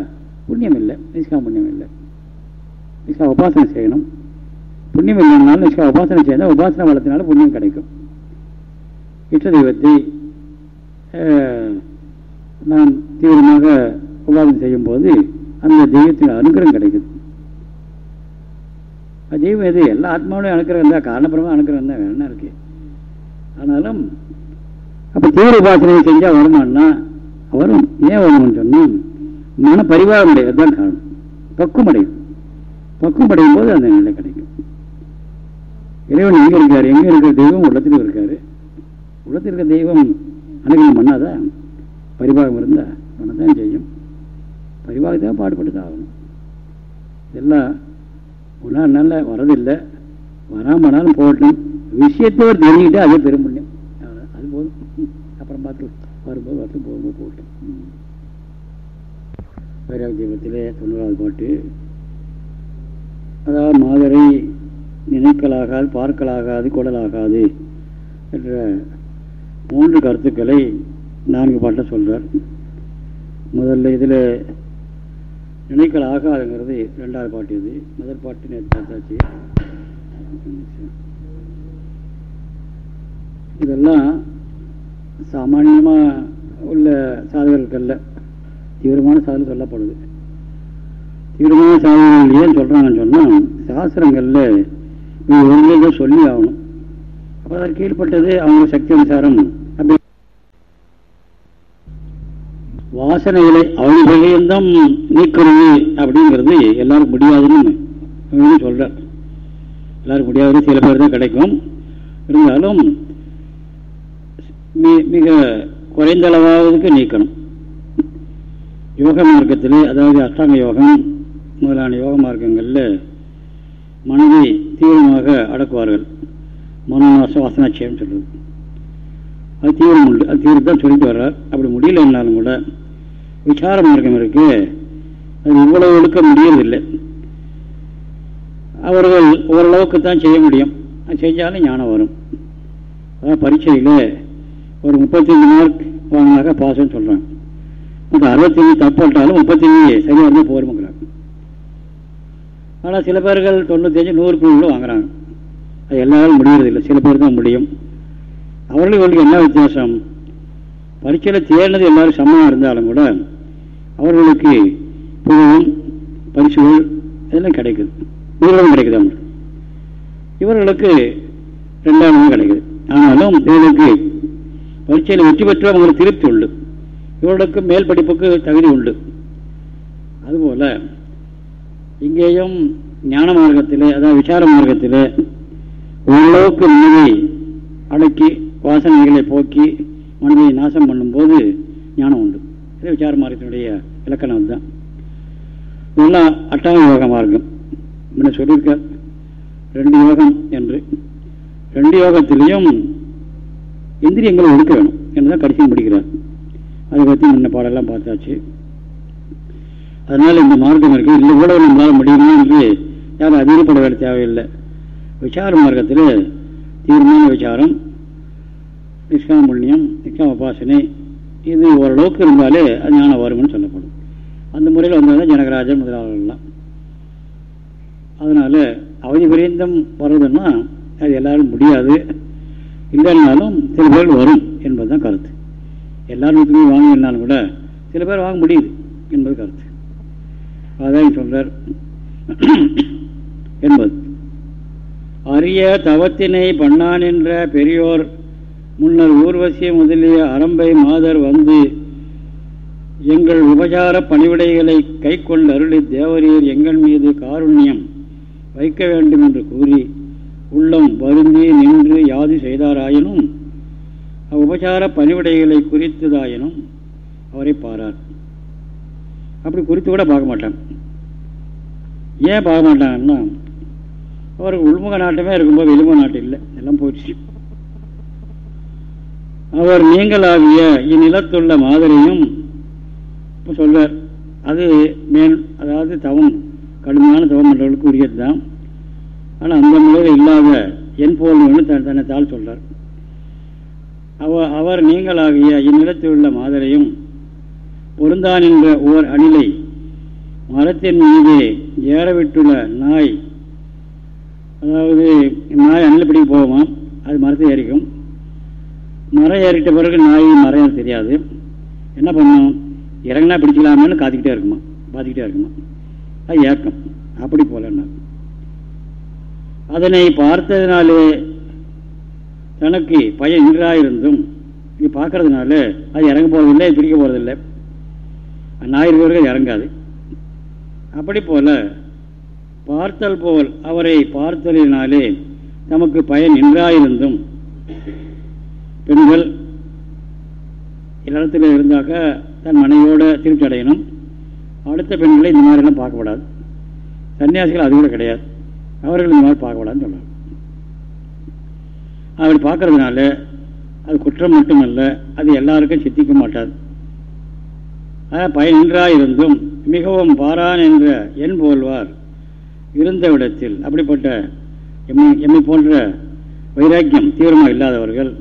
புண்ணியம் இல்லை. நிஷ்கா புண்ணியம் இல்லை. நிஷ்கா உபாசனை செய்யணும். புண்ணியம் இல்லைனாலும் நிஷ்கா உபாசனை செய்தால் உபாசனை வளர்த்தினால புண்ணியம் கிடைக்கும். இஷ்ட தெய்வத்தை நான் தீவிரமாக உபாசனை செய்யும்போது அந்த தெய்வத்தின் அனுகிரகம் கிடைக்குது தெய்வம் எது? எல்லா ஆத்மாவோடையும் அனுக்கிரகம் தான் காரணபுரமாக அனுக்கிரகம் தான் வேணா இருக்கு? ஆனாலும் அப்போ தீவிர உபாசனை செஞ்சால் வருமானா வரும். ஏன் வருமானு சொன்னால் மன பரிவாரம் அடையாது தான் காரணம். பக்குவம் அடையும். பக்குவம் அடையும் போது அந்த நிலை கிடைக்கும். இறைவன் எங்கே இருக்கார்? எங்கே இருக்கிற தெய்வம் உள்ளத்தில் இருக்கார். உள்ளத்தில் இருக்கிற தெய்வம் அனுகிரகம் பண்ணாதான் பரிபாகம் இருந்தால் பண்ணதான் செய்யும். பரிபாகத்தான் பாடுபட்டு தான் ஆகணும். இதெல்லாம் ஒரு நல்ல வரதில்லை வராமனாலும் போகட்டும். விஷயத்தை ஒரு தெரிஞ்சுக்கிட்டே அதே பெரும் புண்ணியம். அது போதும். அப்புறம் பார்த்து வரும்போது வரட்டும் போகும்போது போகட்டும். வைராக தீபத்திலே தொண்ணூறாவது பாட்டு. அதாவது மாதரை நினைக்கலாகாது பார்க்கலாகாது கொடலாகாது என்ற மூன்று கருத்துக்களை நான்கு பாட்டை சொல்கிறார் முதல்ல இதில் நினைக்கல் ஆகாதுங்கிறது ரெண்டாவது பாட்டு இது. முதல் பாட்டு நேற்று இதெல்லாம் சாமானியமாக உள்ள சாதகர்களுக்கல்ல தீவிரமான சாதனை சொல்லப்படுது. தீவிரமான சாதனைகள் ஏன் சொல்கிறாங்கன்னு சொன்னால் சாஸ்திரங்களில் நீ ஒருங்கே சொல்லி ஆகணும். அப்போ அதற்கு கீழ்பட்டது அவங்க சக்தி அனுசாரம். அப்படி வாசனைகளை அவர்களையும் நீக்கிறது அப்படிங்கிறது எல்லாரும் முடியாதுன்னு சொல்கிறார் எல்லாரும் முடியாது சில பேர் தான் கிடைக்கும். இருந்தாலும் மிக குறைந்த அளவாவதுக்கு நீக்கணும். யோக மார்க்கத்தில் அதாவது அஷ்டாங்க யோகம் முதலான யோக மார்க்கங்களில் மனதை தீவிரமாக அடக்குவார்கள். மனோநாச வாசனாட்சியம் சொல்றது. அது தீவிரம் உண்டு. அது தீவிரத்தான் சொல்லிட்டு வர்றார். அப்படி முடியலன்னாலும் கூட விசார மார்க்கம் இருக்கு. அது இவ்வளவு ஒழுக்க முடியறதில்லை. அவர்கள் ஓரளவுக்கு தான் செய்ய முடியும். செஞ்சாலும் ஞானம் வரும். அதான் பரீட்சையில் ஒரு முப்பத்தஞ்சு மார்க் வாங்கினாக்கா பாஸ்ன்னு சொல்கிறாங்க அந்த அறுபத்தஞ்சு தப்பாட்டாலும் முப்பத்தஞ்சு சரியாக இருந்தால் போருமுங்கிறாங்க. ஆனால் சில பேர்கள் தொண்ணூத்தஞ்சு நூறுக்குள்ள வாங்குறாங்க. அது எல்லாரும் முடியறதில்லை. சில பேர் தான் முடியும். அவர்களுக்கு என்ன வித்தியாசம்? பரீட்சையில் தேர்னது எல்லாரும் சமமாக இருந்தாலும் கூட அவர்களுக்கு புகழும் பரிசுகள் இதெல்லாம் கிடைக்குது. நூறுகளும் கிடைக்குது அவங்களுக்கு. இவர்களுக்கு ரெண்டாயிரமும் கிடைக்குது. ஆனாலும் இவர்களுக்கு பரீட்சையில் வெற்றி பெற்று அவங்களுக்கு திருப்தி உண்டு. இவர்களுக்கு மேல் படிப்புக்கு தகுதி உண்டு. அதுபோல் இங்கேயும் ஞான மார்க்கத்தில் அதாவது விசார மார்க்கத்தில் ஓரளவுக்கு மனதை அடக்கி வாசனைகளை போக்கி மனதை நாசம் பண்ணும்போது ஞானம் உண்டு. இது விசார மார்க்கத்தினுடைய இலக்கணம் தான் இதெல்லாம் அட்டாங்க யோக மார்க்கம். முன்ன சொல்லியிருக்க ரெண்டு யோகம் என்று. ரெண்டு யோகத்திலையும் இந்திரியங்களை ஒடுக்க வேணும். என்று தான் கடைசியும் பிடிக்கிறார் அதை பற்றி முன்ன பாடெல்லாம் பார்த்தாச்சு. அதனால் இந்த மார்க்கம் இருக்குது இல்லை கூட நம்மளால் முடியுமா என்று யாரும் அதிகப்பட வேலை தேவையில்லை. விசார மார்க்கத்தில் தீர்மான விசாரம் நிஷ்காம புண்ணியம் நிஷ்காம உபாசனை இது ஓரளவுக்கு இருந்தாலே அது ஞானம் வரும்னு சொல்லப்படும். அந்த முறையில் வந்தால் ஜனகராஜன் முதலாளர்கள்லாம். அதனால் அவதி பரியந்தம் வர்றதுன்னா அது எல்லோரும் முடியாது. இல்லைன்னாலும் சில பேர்கள் வரும் என்பது தான் கருத்து எல்லாரும் இருந்தாலும் கூட சில பேர் வாங்க முடியுது என்பது கருத்து. அதான் சொல்றார். என்பது. அரிய தவத்தினை பண்ணான் என்ற பெரியோர் முன்னர் ஊர்வசிய முதலிய அரம்பை மாதர் வந்து எங்கள் உபசார பணிவிடைகளை கை கொண்டு அருளி தேவரீர் எங்கள் மீது காருண்யம் வைக்க வேண்டும் என்று கூறி உள்ளம் வருந்தி நின்று யாது செய்தாராயினும் உபசார பணிவிடைகளை குறித்ததாயினும் அவரை பாரார். அப்படி குறித்து கூட பார்க்க மாட்டான். ஏன் பார்க்க மாட்டாங்கன்னா அவருக்கு உள்முக நாட்டமே இருக்கும்போது வெளிமுக நாட்டு இல்லை. எல்லாம் போயிடுச்சு. அவர் நீங்களாகிய இந்நிலத்துள்ள மாதிரியும் இப்போ சொல்வார் அது மேல் அதாவது தவம் கடுமையான தவம் பண்ணுறவர்களுக்கு உரியது தான். ஆனால் அந்த முறையில் இல்லாத என் போல்னு தன்னை தாள் சொல்கிறார் அவர் அவர் நீங்களாகிய இந்நிலத்தில் உள்ள மாதிரியும் பொருந்தான் என்ற ஓர் அணிலை மரத்தின் மீது ஏறவிட்டுள்ள நாய் அதாவது நாய் அணில் பிடிக்க போவோமா அது மரத்தை ஏறிக்கும். மரம் ஏறிட்ட பிறகு நாய் மரம் தெரியாது. என்ன பண்ணும்? இறங்கினா பிடிக்கலாமேனு காத்துக்கிட்டே இருக்குமா? பார்த்துக்கிட்டே இருக்குமா? அது ஏக்கம். அப்படி போலன்னா. அதனை பார்த்ததினாலே தனக்கு பையன் நின்றாயிருந்தும் இது பார்க்கறதுனால அது இறங்க போகிறதில்லை பிடிக்க போகிறதில்லை ஞாயிறு பேர்கள் இறங்காது. அப்படி போல பார்த்தல் போல் அவரை பார்த்தலினாலே நமக்கு பயன் நின்றாயிருந்தும் பெண்கள் இல்லத்தில் இருந்தாக்க தன் மனைவியோட திருப்தி அடையணும். அடுத்த பெண்களை இந்த மாதிரிலாம் பார்க்கப்படாது சன்னியாசிகள் அது கூட கிடையாது. அவர்கள் இந்த மாதிரி பார்க்கப்படாதுன்னு சொன்னாங்க. அவர் பார்க்கறதுனால அது குற்றம் மட்டுமல்ல அது எல்லாருக்கும் சித்திக்க மாட்டாது. பயனின்றாயிருந்தும் மிகவும் பாரான் என்ற என் போல்வார் இருந்த விடத்தில் அப்படிப்பட்ட எம்மை எம்மை போன்ற வைராக்கியம் தீவிரமாக இல்லாதவர்கள்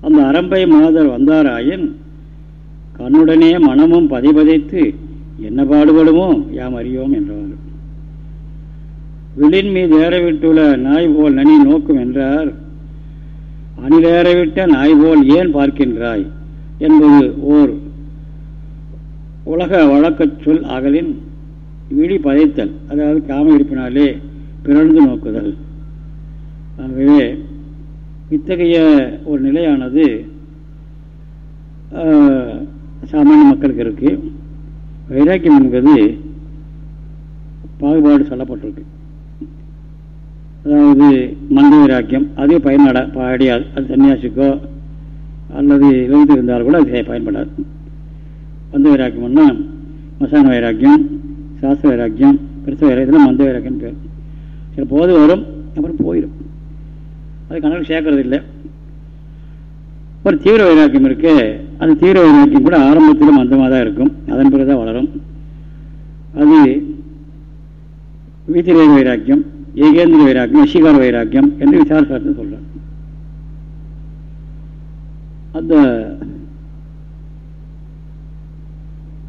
அந்த அரம்பை மாதர் வந்தாராயின் கண்ணுடனே மனமும் பதிபதைத்து என்ன பாடுபடுமோ யாம் அறியோம் என்றவர். விழின் மீது ஏறவிட்டுள்ள நாய் போல் நனி நோக்கும் என்றார். அணிலேறவிட்ட நாய் போல் ஏன் பார்க்கின்றாய்? என்பது ஓர் உலக வழக்கச் சொல் அகலின் விழி பதைத்தல் அதாவது காம இருப்பினாலே பிறந்து நோக்குதல். ஆகவே இத்தகைய ஒரு நிலையானது சாமானிய மக்களுக்கு இருக்கு. வைராக்கியம் என்பது பாகுபாடு சொல்லப்பட்டிருக்கு. அதாவது மந்த வைராக்கியம் அது பயன்பட அடையாது அது சன்னியாசிக்கோ அல்லது எழுதி இருந்தால் கூட அது பயன்படாது. மந்த வைராக்கியம்னா மசான வைராக்கியம் சாஸ்திர வைராக்கியம் பெருச வைராக்கியம் மந்த வைராக்கியம் பேர். சில போது வரும் அப்புறம் போயிடும் அது கணக்கு சேர்க்கறது இல்லை ஒரு தீவிர வைராக்கியம் இருக்கு. அந்த தீவிர வைராக்கியம் கூட ஆரம்பத்தில் மந்தமாக தான் இருக்கும். அதன் பிறகு தான் வளரும். அது வீத்திரேக வைராக்கியம் ஏகேந்திர வைராக்கியம் வசீகார வைராக்கியம் என்று விசாரசாரத்தை சொல்கிறார் அந்த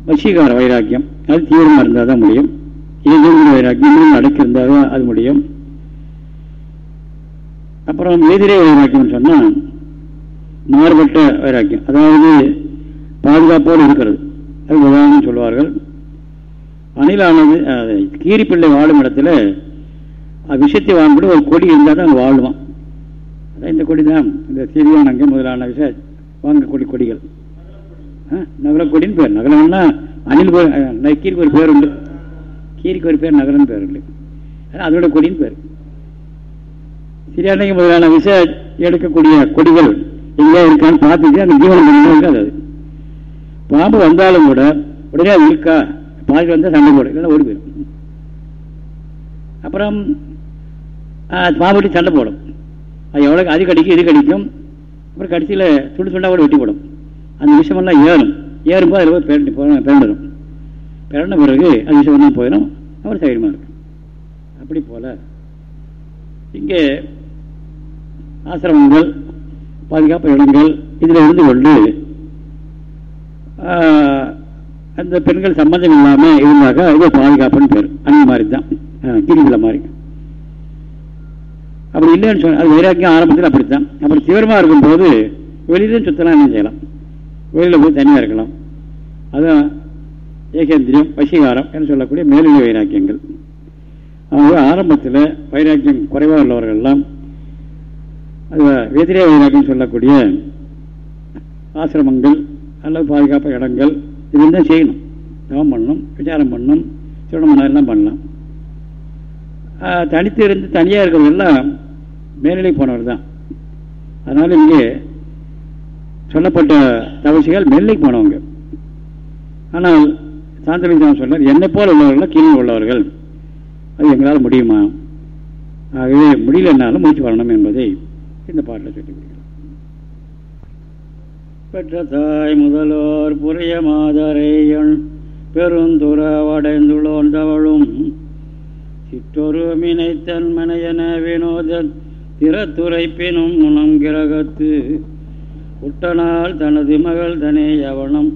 வசீகார வைராக்கியம் அது தீவிரமாக இருந்தால் தான் முடியும் ஏகேந்திர வைராக்கியம் அடக்கி இருந்தால் தான் அது முடியும். அப்புறம் எதிரே வைராக்கியம்னு சொன்னால் மாறுபட்ட வைராக்கியம். அதாவது பாதுகாப்போடு இருக்கிறது. அது உதாரணம் சொல்வார்கள். அணிலானது கீரிப்பிள்ளை வாழும் இடத்துல விஷயத்தை வாங்கக்கூட ஒரு கொடி இருந்தால் தான் அங்கே வாழுவான். அதான் இந்த கொடி தான் இந்த சிறியானங்க முதலான விஷ வாங்கக்கூடிய கொடிகள். நகலக்கொடின்னு பேர். நகரம்னா அணில் கீரிக்கு ஒரு பேர் உண்டு. கீரிக்கு ஒரு பேர் நகரம்னு பேர் உண்டு. அதோட கொடின்னு பேர். சரியான முதலான விச எடுக்கக்கூடிய கொடிகள் எங்கே இருக்கான்னு பார்த்துட்டு அந்த ஜீவனம் இருக்காது அது. பாம்பு வந்தாலும் கூட உடனே அது இருக்கா பாதி வந்தால் சண்டை போடும். இல்லைன்னா ஓடி போயிடும். அப்புறம் பாம்புட்டி சண்டை போடும். அது எவ்வளோ அது கடிக்கும் இது கடிக்கும். அப்புறம் கடைசியில் துண்டு சுண்டா கூட வெட்டி போடும். அந்த விஷமெல்லாம் ஏறும். ஏறும்போது அதில் போய் பிறண்டு பிறண்டுடும் பிறண்ட பிறகு அது விஷமெல்லாம் போயிடும். அவர் சைடமாக இருக்கும். அப்படி போல் இங்கே ஆசிரமங்கள் பாதுகாப்பு இடங்கள் இதில் இருந்து கொண்டு அந்த பெண்கள் சம்மந்தம் இல்லாமல் இருந்தாக்க இது பாதுகாப்புன்னு பேர். அந்த மாதிரி தான் கிரிபிள்ள மாதிரி. அப்படி இல்லைன்னு சொன்ன அது வைராக்கியம் ஆரம்பத்தில் அப்படித்தான். அப்படி தீவிரமாக இருக்கும்போது வெளியிலும் சுத்தலாம் என்ன செய்யலாம்? வெளியில் போய் தனியாக இருக்கலாம். அதுதான் ஏகேந்திரியம் வசீகாரம் என்று சொல்லக்கூடிய மேல்நிலை வைராக்கியங்கள். ஆகவே ஆரம்பத்தில் வைராக்கியம் குறைவாக உள்ளவர்கள்லாம் அது வெதிரே வைராக்கியம் சொல்லக்கூடிய ஆசிரமங்கள் அல்லது பாதுகாப்பு இடங்கள் இது செய்யணும். தவம் பண்ணணும் விசாரம் பண்ணணும் சிவனமனம் எல்லாம் பண்ணலாம். தனித்து இருந்து தனியாக இருக்கிறவங்கெல்லாம் மேல்நிலை போனவர் தான் அதனால் இங்கே சொல்லப்பட்ட தவசிகள் மெல்லை போனவங்க. ஆனால் சாந்தலிங்கம் சொன்னார் என்னை போல் உள்ளவர்கள் கீழே உள்ளவர்கள். அது எங்களால் முடியுமா? ஆகவே முடியலன்னாலும் முயற்சி வரணும் என்பதை இந்த பாட்டில் சொல்லி பெற்ற தாய் முதலோர் புரிய மாதரையன் பெருந்துறவடைந்துள்ளோன் தவழும். சிற்றொரு மினைத்தன் மனையன வினோத திறத்துரைப்பினும் உணம் கிரகத்து. குட்டனால் தனது மகள் தனே எவனம்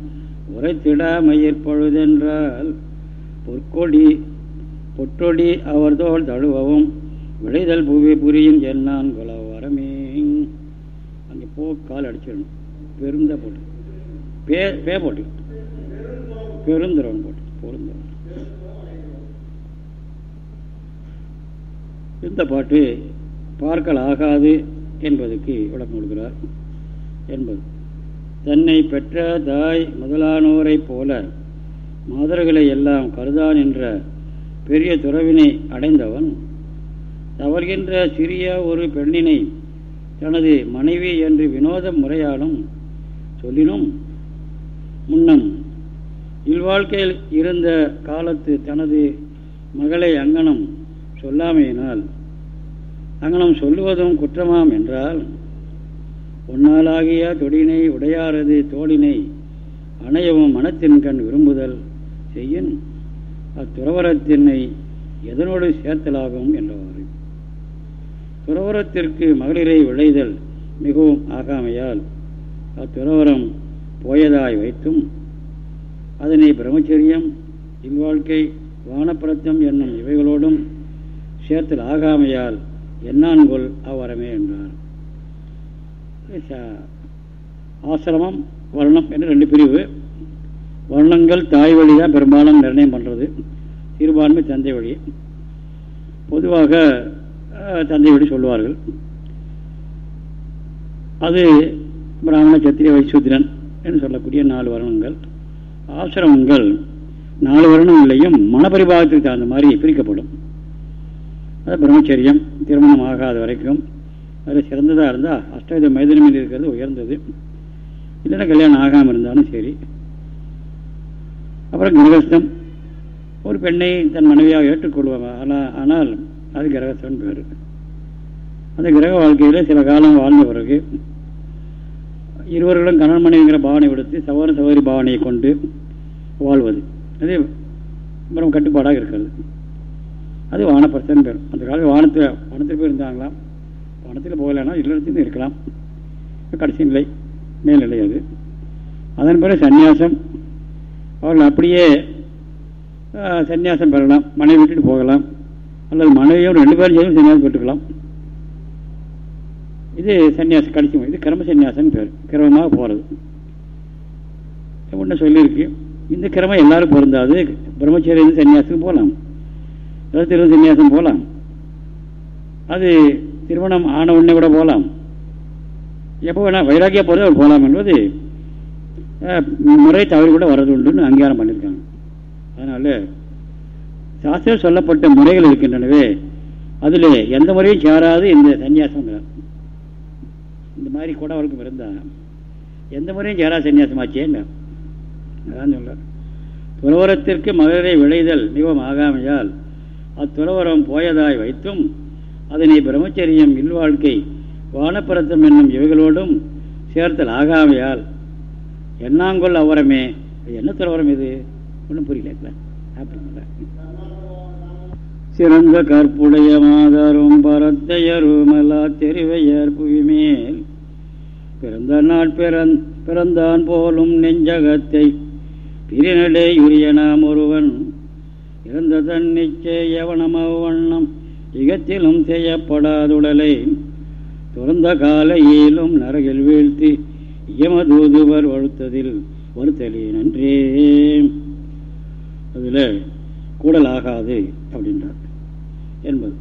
உரைத்திடாமயிற்பொழுதென்றால் பொற்கொடி பொற்றொடி அவர்தோல் தழுவவும் விளைதல் புவி புரியும் என்னான் கொல வரமே அங்கே போ கால் அடிச்சிடணும். பெருந்த போட்டு. பே பே போட்டு. பெருந்துறவன் போட்டு. பொருந்தவன் இந்த பாட்டு பார்க்கல் ஆகாது என்பதுக்கு விளக்கம் கொடுக்கிறார். என்பது. தன்னை பெற்ற தாய் முதலானோரைப் போல மாதர்களை எல்லாம் கருதான் என்ற பெரிய துறவினை அடைந்தவன். தவறுகின்ற சிறிய ஒரு பெண்ணினை தனது மனைவி என்று வினோத முறையாலும் சொல்லினும் முன்னம் இல்வாழ்க்கையில் இருந்த காலத்து தனது மகளை அங்கனம் சொல்லாமையினால் அங்கனம் சொல்லுவதும் குற்றமாம் என்றால் பொன்னாலாகிய தொடினை உடையாரது தோளினை அணையவும் மனத்தின் கண் விரும்புதல் செய்யின் அத்துறவரத்தினை எதனோடு சேர்த்தலாகும் என்றவாறு. துறவரத்திற்கு மகளிரை விளைதல் மிகவும் ஆகாமையால் அத்துறவரம் போயதாய் வைத்தும் அதனை பிரம்மச்சரியம் இல்வாழ்க்கை வானப்பிரத்தம் என்னும் இவைகளோடும் சேர்த்தல் ஆகாமையால் என்னான்கொள் அவ்வரமே என்றார். ஆசிரமம் வர்ணம் என்று ரெண்டு பிரிவு. வர்ணங்கள் தாய் வழி தான் பெரும்பாலும் நிர்ணயம் பண்ணுறது சிறுபான்மை தந்தை வழி. பொதுவாக தந்தை வழி சொல்லுவார்கள். அது பிராமண சத்திரிய வைசூத்திரன் என்று சொல்லக்கூடிய நாலு வருணங்கள். ஆசிரமங்கள் நாலு வருணங்களையும் மனபரிபாகத்துக்கு தகுந்த மாதிரி பிரிக்கப்படும். அது பிரம்மச்சரியம் திருமணம் ஆகாத வரைக்கும். அதில் சிறந்ததாக இருந்தால் அஷ்டவித மைதனமில் இருக்கிறது உயர்ந்தது. இல்லைன்னா கல்யாணம் ஆகாமல் இருந்தாலும் சரி. அப்புறம் கிரகஸ்தம் ஒரு பெண்ணை தன் மனைவியாக ஏற்றுக்கொள்வாங்க ஆனால் ஆனால் அது கிரகஸ்தன் பேர். அந்த கிரக வாழ்க்கையில் சில காலம் வாழ்ந்த பிறகு இருவர்களும் கணவன் மனைவிங்கிற பாவனை விடுத்து சகோதர சகோதரி பாவனையை கொண்டு வாழ்வது. அது அப்புறம் கட்டுப்பாடாக இருக்கிறது. அது வானப்பிரசன் பேர். அந்த காலத்தில் வானத்தில் வானத்தில் போய் இருந்தாங்களாம் வானத்தில் போகலைன்னா இல்லத்திலும் இருக்கலாம். கடைசி நிலை மேல்நிலை அது. அதன் பிறகு சன்னியாசம் அவர்கள் அப்படியே சன்னியாசம் பெறலாம் மனைவி விட்டுட்டு போகலாம். அல்லது மனைவியும் ரெண்டு பேரும் சேர்ந்து சன்னியாசம் பெற்றுக்கலாம். இது சன்னியாசம் கடைசி இது கிரம சன்னியாசம்னு பேர். கிரமமாக போகிறது ஒன்று சொல்லியிருக்கு. இந்த கிரமம் எல்லாரும் பொருந்தாது. பிரம்மச்சரிய சன்னியாசத்துக்கு போகலாம் திரும்ப சன்னியாசம் போகலாம் அது திருமணம் ஆன உடனே கூட போகலாம் எப்போ வேணால் வைராக்கிய போகிறது அவர் போகலாம் என்பது முறை தவறு கூட வர்றது உண்டுன்னு அங்கீகாரம் பண்ணியிருக்காங்க. அதனால் சாஸ்திரம் சொல்லப்பட்ட முறைகள் இருக்கின்றனவே அதில் எந்த முறையும் சேராது இந்த சன்னியாசம் இந்த மாதிரி கூட அவளுக்கு இருந்தால் எந்த முறையும் சேரா சன்னியாசமாச்சேங்க அதான் சொல்கிறார் துறவரத்திற்கு மகளிரை விளைதல் மிகவும் ஆகாமையால் அத்துறவரம் போயதாய் வைத்தும் அதனை பிரம்மச்சரியம் இல்வாழ்க்கை வானப்பரத்தம் என்னும் இவைகளோடும் சேர்த்தல் ஆகாமையால் என்னாங்கொள் அவரமே? என்ன துறவரம் இது? ஒன்றும் புரியல சிறந்த கற்புடைய மாதரும் பரத்தையருமலா தெரிவையர் புவிமேல். பிறந்த நாள் பிறந் பிறந்தான் போலும் நெஞ்சகத்தை பிரிநடை உரிய நாம் ஒருவன். இறந்த தன் வண்ணம் இகத்திலும் செய்யப்படாதுடலை. துறந்த காலையிலும் நரகில் வீழ்த்தி யமதூதுவர் வழுத்ததில் வருத்தலே நன்றே. அதில் கூடலாகாது அப்படின்றார். என்பது.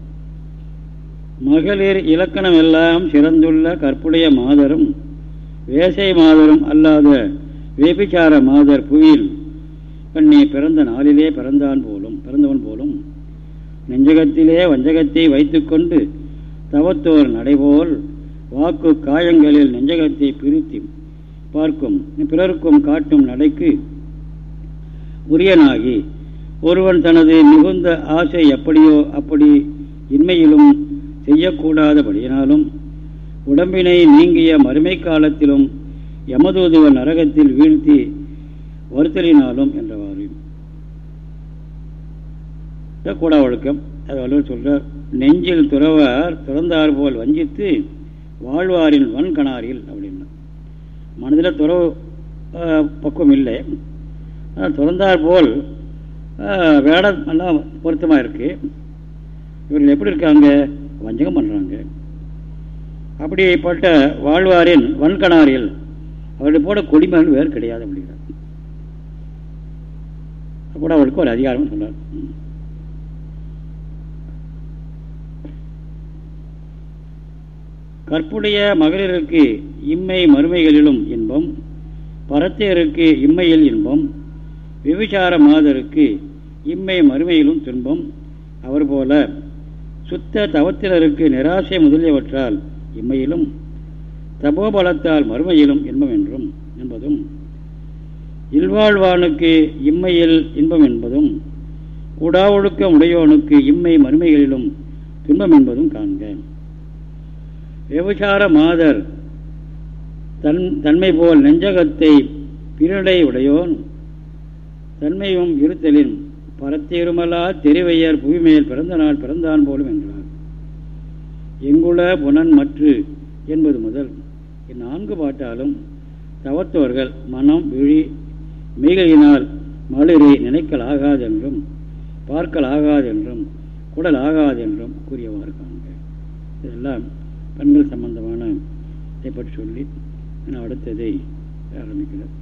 மகளிர் இலக்கணம் எல்லாம் சிறந்துள்ள கற்புடைய மாதரும் வேசை மாதரும் அல்லாத வேபிச்சார மாதர் புவியில் கண்ணி பிறந்த நாளிலே பிறந்தான் போலும் பிறந்தவன் போலும் நெஞ்சகத்திலே வஞ்சகத்தை வைத்துக்கொண்டு தவத்தோர் நடைபோல் வாக்கு காயங்களில் நெஞ்சகத்தை பிரித்தி பார்க்கும் பிறருக்கும் காட்டும் நடைக்கு உரியனாகி ஒருவன் தனது மிகுந்த ஆசை எப்படியோ அப்படி இன்மையிலும் செய்யக்கூடாதபடியினாலும் உடம்பினை நீங்கிய மறுமை காலத்திலும் யமதூதுவன் நரகத்தில் வீழ்த்தி வருத்தலினாலும் என்றவாறு. கூட ஒழுக்கம். அது வள்ளுவர் சொல்றார் நெஞ்சில் துறவார் துறந்தார் போல் வஞ்சித்து வாழ்வாரின் வன்கணாரில் அப்படின்னா. மனதில் துறவு பக்குவம் இல்லை. துறந்தார் போல் வேடம் நல்லா பொருத்தமாக இருக்குது இவர்கள் எப்படி இருக்காங்க? வஞ்சகம் பண்ணுறாங்க அப்படிப்பட்ட வாழ்வாரின் வன்கணாரில் அவர்களை போட கொடிமகள் வேறு கிடையாது அப்படிங்கிறார். கூட அவளுக்கு ஒரு அதிகாரம்னு சொன்னார். கற்புடைய மகளிருக்கு இம்மை மறுமைகளிலும் இன்பம் பரத்தையருக்கு இம்மையில் இன்பம் விபிசார மாதருக்கு இம்மை மறுமையிலும் துன்பம். அவர் போல சுத்த தவத்தினருக்கு நிராசை முதலியவற்றால் இம்மையிலும் தபோபலத்தால் மறுமையிலும் இன்பம் என்றும் என்பதும் இல்வாழ்வானுக்கு இம்மையில் இன்பம் என்பதும் கூடா ஒழுக்கம் உடையோனுக்கு இம்மை மறுமைகளிலும் துன்பம் என்பதும் காண்க. விபச்சார மாதர் தன் தன்மை போல் நெஞ்சகத்தை பிறடை உடையோன். தன்மையும் இருத்தலின் பரத்தீருமலா தெரிவையர் புவிமேல் பிறந்த நாள் பிறந்தான் போலும் என்றார். எங்குள புனன் மற்று என்பது முதல். இந்நான்கு பாட்டாலும் தவத்தோர்கள் மனம் விழி மெய்களினால் மலிரை நினைக்கல் ஆகாதென்றும் பார்க்கல் ஆகாதென்றும் குடல் ஆகாதென்றும் கூறியவாறு காண்க. இதெல்லாம் கண்கள் சம்பந்தமான இதை பற்றி சொல்லி நான் அடுத்ததை ஆரம்பிக்கிறேன்.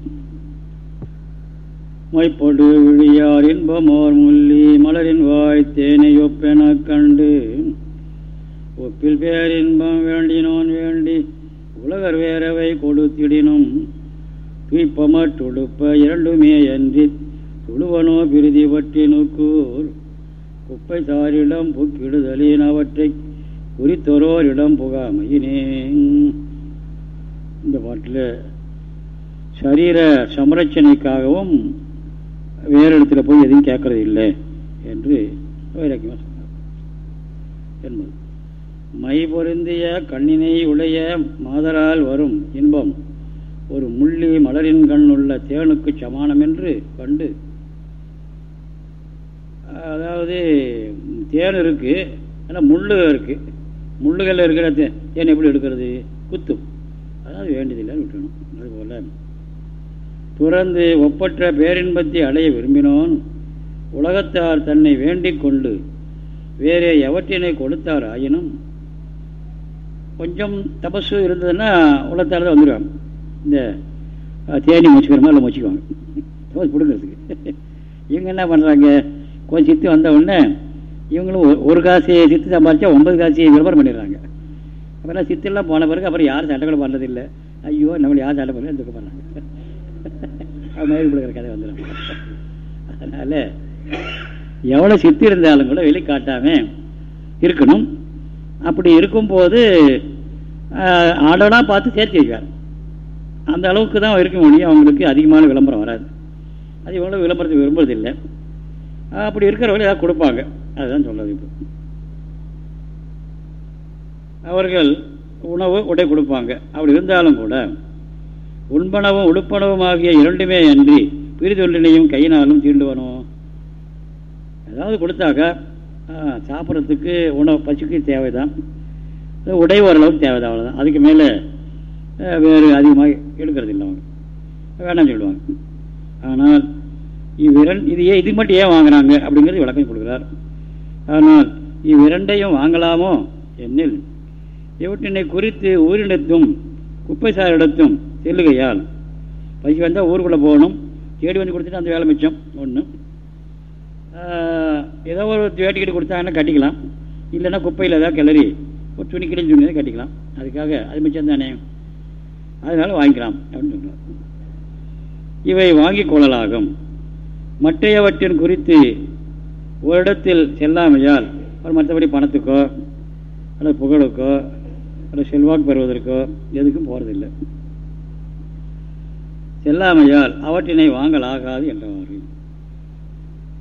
மொய்ப்பொடு விழியார் இன்பமோர் முள்ளி மலரின் வாய் தேனை ஒப்பென கண்டு ஒப்பில் பேரின்பம் வேண்டினோன் வேண்டி உலகர் வேறவை கொடுத்திடினும் துய்ப்பமட்டுடுப்ப இரண்டுமே அன்றி தொழுவனோ பிரிதி பற்றினுக்கூர் குப்பை சாரிடம் புக்கிடுதலின் அவற்றை குறித்தொரோரிடம் புகாமையினே இந்த பாட்டில் சரீர சமரட்சணைக்காகவும் வேறு இடத்துல போய் எதையும் கேட்கறது இல்லை என்று வைராக்கியமாக சொன்னார். என்பது. மை பொருந்திய கண்ணினை உடைய மாதரால் வரும் இன்பம் ஒரு முள்ளி மலரின் கண் உள்ள தேனுக்கு சமானம் என்று கண்டு அதாவது தேன் இருக்கு ஆனால் முள்ளு இருக்குது முள்ளுகளில் இருக்கிற தேன் எப்படி எடுக்கிறது? குத்தும் அதாவது வேண்டியதில்லை விட்டணும் அதுபோல் துறந்து ஒப்பற்ற பேரின்பத்தை அடைய விரும்பினோன் உலகத்தார் தன்னை வேண்டிக் கொண்டு வேறே எவற்றினை கொடுத்தார் ஆயினும் கொஞ்சம் தபசு இருந்ததுன்னா உலகத்தால் தான் வந்துடுவாங்க இந்த தேனி மூச்சுக்கிற மாதிரி முச்சிக்குவாங்க. தபசு பிடுங்கிறதுக்கு. இவங்க என்ன பண்ணுறாங்க கொஞ்சம் சித்து வந்த உடனே இவங்களும் ஒரு காசியை சித்து சம்பாதிச்சா ஒன்பது காசு விளம்பரம் பண்ணிடுறாங்க. அப்புறம் சித்தெல்லாம் போன பிறகு அப்புறம் யாரும் சட்டை கூட பண்ணுறதில்லை ஐயோ நம்மளை யார் சட்டை பண்ணல துக்கப்படுறாங்க பண்ணாங்க மயில் பிடிக்கிற கதை வந்துடும். அதனால் எவ்வளோ சித்து இருந்தாலும் கூட வெளி காட்டாமல் இருக்கணும். அப்படி இருக்கும்போது ஆடோடாக பார்த்து சேர்த்து வைக்கார் அந்த அளவுக்கு தான் இருக்க முடியும். அவங்களுக்கு அதிகமான விளம்பரம் வராது. அது இவ்வளோ விளம்பரத்தை விரும்புறதில்லை. அப்படி இருக்கிறவங்க ஏதாவது கொடுப்பாங்க. அதுதான் சொல்றது இப்போ. அவர்கள் உணவு உடை கொடுப்பாங்க. அப்படி இருந்தாலும் கூட உண்பனவும் உடுப்பனவும் ஆகிய இரண்டுமே அன்றி பிரிதொன்றினையும் கையினாலும் தீண்டுவனும் ஏதாவது கொடுத்தாக்கா சாப்பிட்றதுக்கு உணவு பசுக்கு தேவைதான். உடை ஓரளவுக்கு தேவைதான் அவ்வளோதான் அதுக்கு மேலே வேறு அதிகமாக எடுக்கிறது இல்லை அவங்க. வேணாம்னு சொல்லுவாங்க. ஆனால் இவ்விரன் இது ஏன் இது மட்டும் ஏன் வாங்குறாங்க? அப்படிங்கிறது விளக்கம் கொடுக்குறார். ஆனால் இவ்விரண்டையும் வாங்கலாமோ? என்னில். இவற்றினை குறித்து ஊரிடத்தும் குப்பைசாரிடத்தும் செல்லுகையால் பசி வந்தால் ஊருக்குள்ளே போகணும். தேடி வந்து கொடுத்துட்டு அந்த வேலை மிச்சம். ஒன்று ஏதோ ஒரு வேட்டிக்கிட்டு கொடுத்தாங்கன்னா கட்டிக்கலாம். இல்லைன்னா குப்பையில் ஏதாவது கிளறி ஒரு துணி கிழிஞ்சு துணி கட்டிக்கலாம். அதுக்காக அது மிச்சம் தானே. அதனால வாங்கிக்கலாம் அப்படின்னு சொல்கிறார் இவை வாங்கிக் கொள்ளலாகும். மற்றையவற்றின் குறித்து ஒரு இடத்தில் செல்லாமையால் மற்றபடி பணத்துக்கோ அல்லது புகழுக்கோ அல்லது செல்வாக்கு பெறுவதற்கோ எதுக்கும் போகிறதில்லை செல்லாமையால் அவற்றினை வாங்கலாகாது என்றவாறு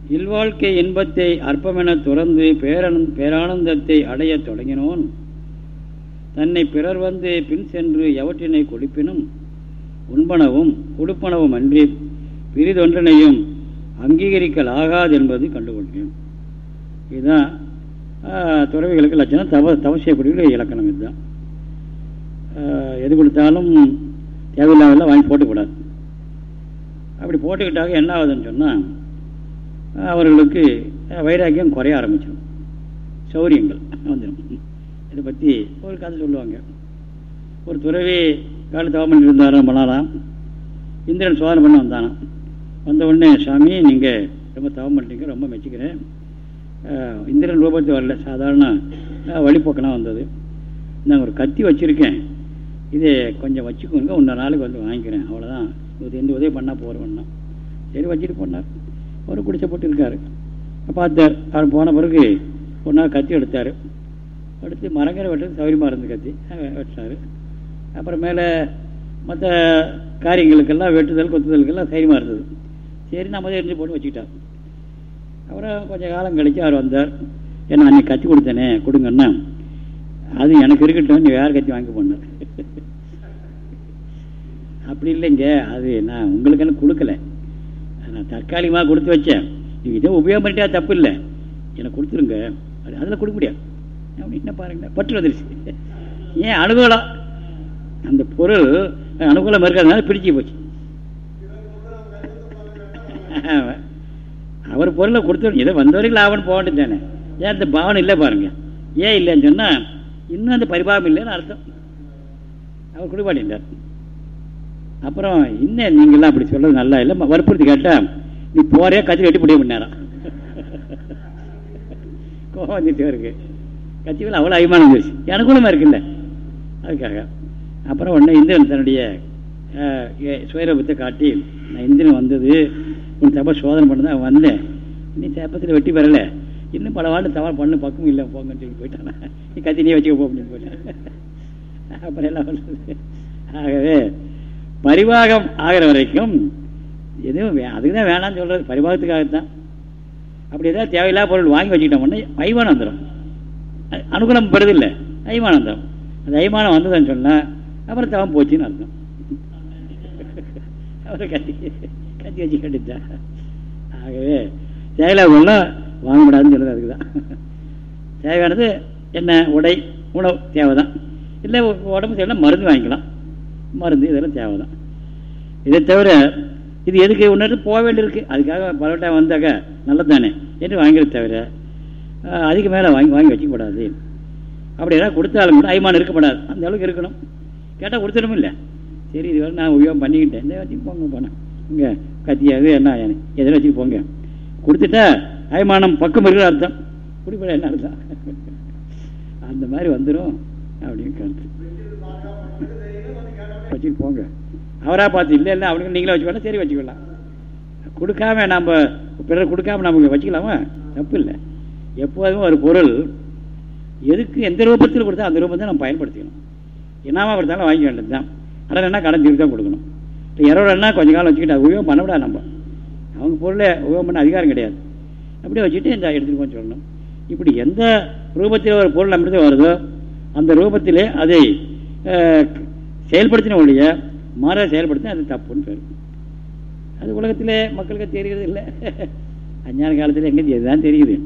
இல்வாழ்க்கை இன்பத்தை அற்பமென துறந்து பேரன் பேரானந்தத்தை அடையத் தொடங்கினோன். தன்னை பிறர் வந்து பின் சென்று எவற்றினை கொடுப்பினும் உண்பனவும் கொடுப்பனவும் அன்றி பிரிதொன்றனையும் அங்கீகரிக்கலாகாது என்பது கண்டுகொள்கிறேன். இதுதான் துறவிகளுக்கு லட்சணம் தவ தவசியக்கூடிய இலக்கணம் இதுதான். எது கொடுத்தாலும் தேவையில்லாதெல்லாம் வாங்கி போட்டுக்கூடாது. அப்படி போட்டுக்கிட்டாக என்ன ஆகுதுன்னு சொன்னால் அவர்களுக்கு வைராக்கியம் குறைய ஆரம்பிச்சிடும். சௌரியங்கள் வந்துடும். இதை பற்றி ஒரு கதை சொல்லுவாங்க. ஒரு துறவி காலத்தவமன் தவமன் இருந்தார் ரொம்ப இந்திரன் சோதனை பண்ண வந்தானாம் வந்த உடனே சாமி நீங்கள் ரொம்ப தவம் பண்ணுறீங்க ரொம்ப மெச்சிக்கிறேன். இந்திரன் ரூபத்தை வரல சாதாரண வழிபோக்கனாக வந்தது. நான் ஒரு கத்தி வச்சுருக்கேன். இதை கொஞ்சம் வச்சுக்கோங்க இன்னொரு நாளைக்கு வந்து வாங்கிக்கிறேன். அவ்வளோதான் இது எந்த உதவி பண்ணால் போகிறவண்ணா சரி வச்சுட்டு போனார். அவர் குடிச்ச போட்டு இருக்கார் பார்த்தார் அவர் போன பிறகு ஒரு நாள் கத்தி எடுத்தார். எடுத்து மரங்கரை வெட்டுறது சௌரியமாக இருந்து கத்தி வெட்டினார். அப்புறம் மேலே மற்ற காரியங்களுக்கெல்லாம் வெட்டுதல் கொத்துதலுக்கெல்லாம் சௌரியமாக இருந்தது. சரி நம்ம தான் எரிஞ்சு போட்டு வச்சுக்கிட்டார் அப்புறம் கொஞ்சம் காலம் கழிச்சு அவர் வந்தார். ஏன்னா அன்னைக்கு கத்தி கொடுத்தேனே கொடுங்கன்னா அது எனக்கு இருக்கட்டும் நீ வேறு கத்தி வாங்கி போனார் அப்படி இல்லைங்க அது நான் உங்களுக்கு என்ன கொடுக்கல. நான் தற்காலிகமாக கொடுத்து வச்சேன். நீங்கள் இதே உபயோகம் பண்ணிட்டா தப்பு இல்லை. எனக்கு கொடுத்துருங்க. அது அதில் கொடுக்க முடியாது. என்ன பாருங்க பற்று வந்துருச்சு. ஏன் அனுகூலம்? அந்த பொருள் அனுகூலம் இருக்கிறதுனால பிரிச்சு போச்சு. அவர் பொருளை கொடுத்து இதை வந்தவரைக்கும் லாபம் போக வேண்டியது தானே. ஏன் அந்த பாவனை இல்லை பாருங்க. ஏன் இல்லைன்னு சொன்னால் இன்னும் அந்த பரிபாகம் இல்லைன்னு அர்த்தம். அவர் குடிபாடிட்டார் அப்புறம் இன்னும் நீங்கள்லாம் அப்படி சொல்றது நல்லா இல்லை. வற்புறுத்தி கேட்டால் நீ போறே கத்தி வெட்டி முடிய பண்ணாராம் கோவம் வந்துட்டே இருக்கு கத்திகள் அவ்வளோ அபிமானம் வந்துருச்சு எனக்குள்ளமாக இருக்குல்ல. அதுக்காக. அப்புறம் உடனே இந்திரன் தன்னுடைய சுயரூபத்தை காட்டி நான் இந்திரன் வந்தது உன் தப்ப சோதனை பண்ண தான் வந்தேன். நீ தப்பத்தில் வெட்டி பெறலை. இன்னும் பல வாண்டு தவால் பண்ணு பக்கம் இல்லை போங்கன்னு சொல்லி போயிட்டானா. நீ கத்தி நீ வச்சுக்க போ அப்படின்னு போயிட்டான் அப்புறம் எல்லாம் பண்ணுறது? ஆகவே பரிவாகம் ஆகிற வரைக்கும் எதுவும் அதுக்கு தான் வேணாம்னு சொல்கிறது பரிவாகத்துக்காகத்தான் அப்படி ஏதாவது தேவையில்லாத பொருள் வாங்கி வச்சுக்கிட்டோம்னா ஐமானம் வந்துடும் அனுகூலம் பெறுதில்லை. ஐமானம் வந்துடும் அந்த ஐமானம் வந்ததுன்னு சொன்னால் அப்புறம் தவம் போச்சுன்னு அர்த்தம். அப்புறம் கத்தி. கத்தி வச்சு கட்டிச்சா ஆகவே தேவையில்லாத பொருளாக வாங்கக்கூடாதுன்னு சொல்கிறது அதுக்கு தான் தேவையானது என்ன? உடை உணவு தேவை தான் இல்லை உடம்பு தேவைன்னா மருந்து வாங்கிக்கலாம். மருந்து இதெல்லாம் தேவை தான் இதை தவிர இது எதுக்கு ஒன்று போக வேண்டியிருக்கு? அதுக்காக பரோட்டா வந்தாக்க நல்லது தானே என்று வாங்கிறது தவிர அதுக்கு மேலே வாங்கி வாங்கி வச்சுக்கூடாது அப்படி ஏதாவது கொடுத்தாலும் கூட ஐமானம் இருக்கப்படாது. அந்த அளவுக்கு இருக்கணும். கேட்டால் கொடுத்துடும் இல்லை. சரி இது நான் உபயோகம் பண்ணிக்கிட்டேன். இந்த வச்சு போங்க போனேன் இங்கே கத்தியாகவே என்ன எதில் வச்சுட்டு போங்க. கொடுத்துட்டா அபிமானம் பக்கம் இருக்கிற அர்த்தம். குடிப்பட என்ன அர்த்தம்? அந்த மாதிரி வந்துடும் அப்படின்னு கருத்து. வச்சுட்டு போங்க. அவராக பார்த்து இல்லை இல்லை அவனுக்கு நீங்களே வச்சுக்கலாம் சரி வச்சுக்கலாம். கொடுக்காம நம்ம பிறர் கொடுக்காம நமக்கு வச்சுக்கலாமா? தப்பு இல்லை. எப்போதும் ஒரு பொருள் எதுக்கு எந்த ரூபத்தில் கொடுத்தா அந்த ரூபத்தை நம்ம பயன்படுத்திக்கணும். இனாமல் கொடுத்தாலும் வாங்கிக்க வேண்டியது தான் ஆனால் என்ன கடன் திருப்பி தான் கொடுக்கணும். இரவுனா கொஞ்ச காலம் வச்சுக்கிட்டு? உபயோகம் பண்ணக்கூடாது நம்ம. அவங்க பொருளை உபயோகம் பண்ண அதிகாரம் கிடையாது. அப்படியே வச்சுட்டு இந்த எடுத்துகிட்டு போன்னு சொல்லணும். இப்படி எந்த ரூபத்தில் ஒரு பொருள் நம்மிடத்தில் வருதோ அந்த ரூபத்திலே அதை செயல்படுத்தின ஒழிய மாற செயல்படுத்தின அது தப்புன்னு பேர். அது உலகத்திலே மக்களுக்கு தெரிகிறது இல்லை. அஞ்ஞான காலத்தில் எங்கே இதுதான் தெரியுது.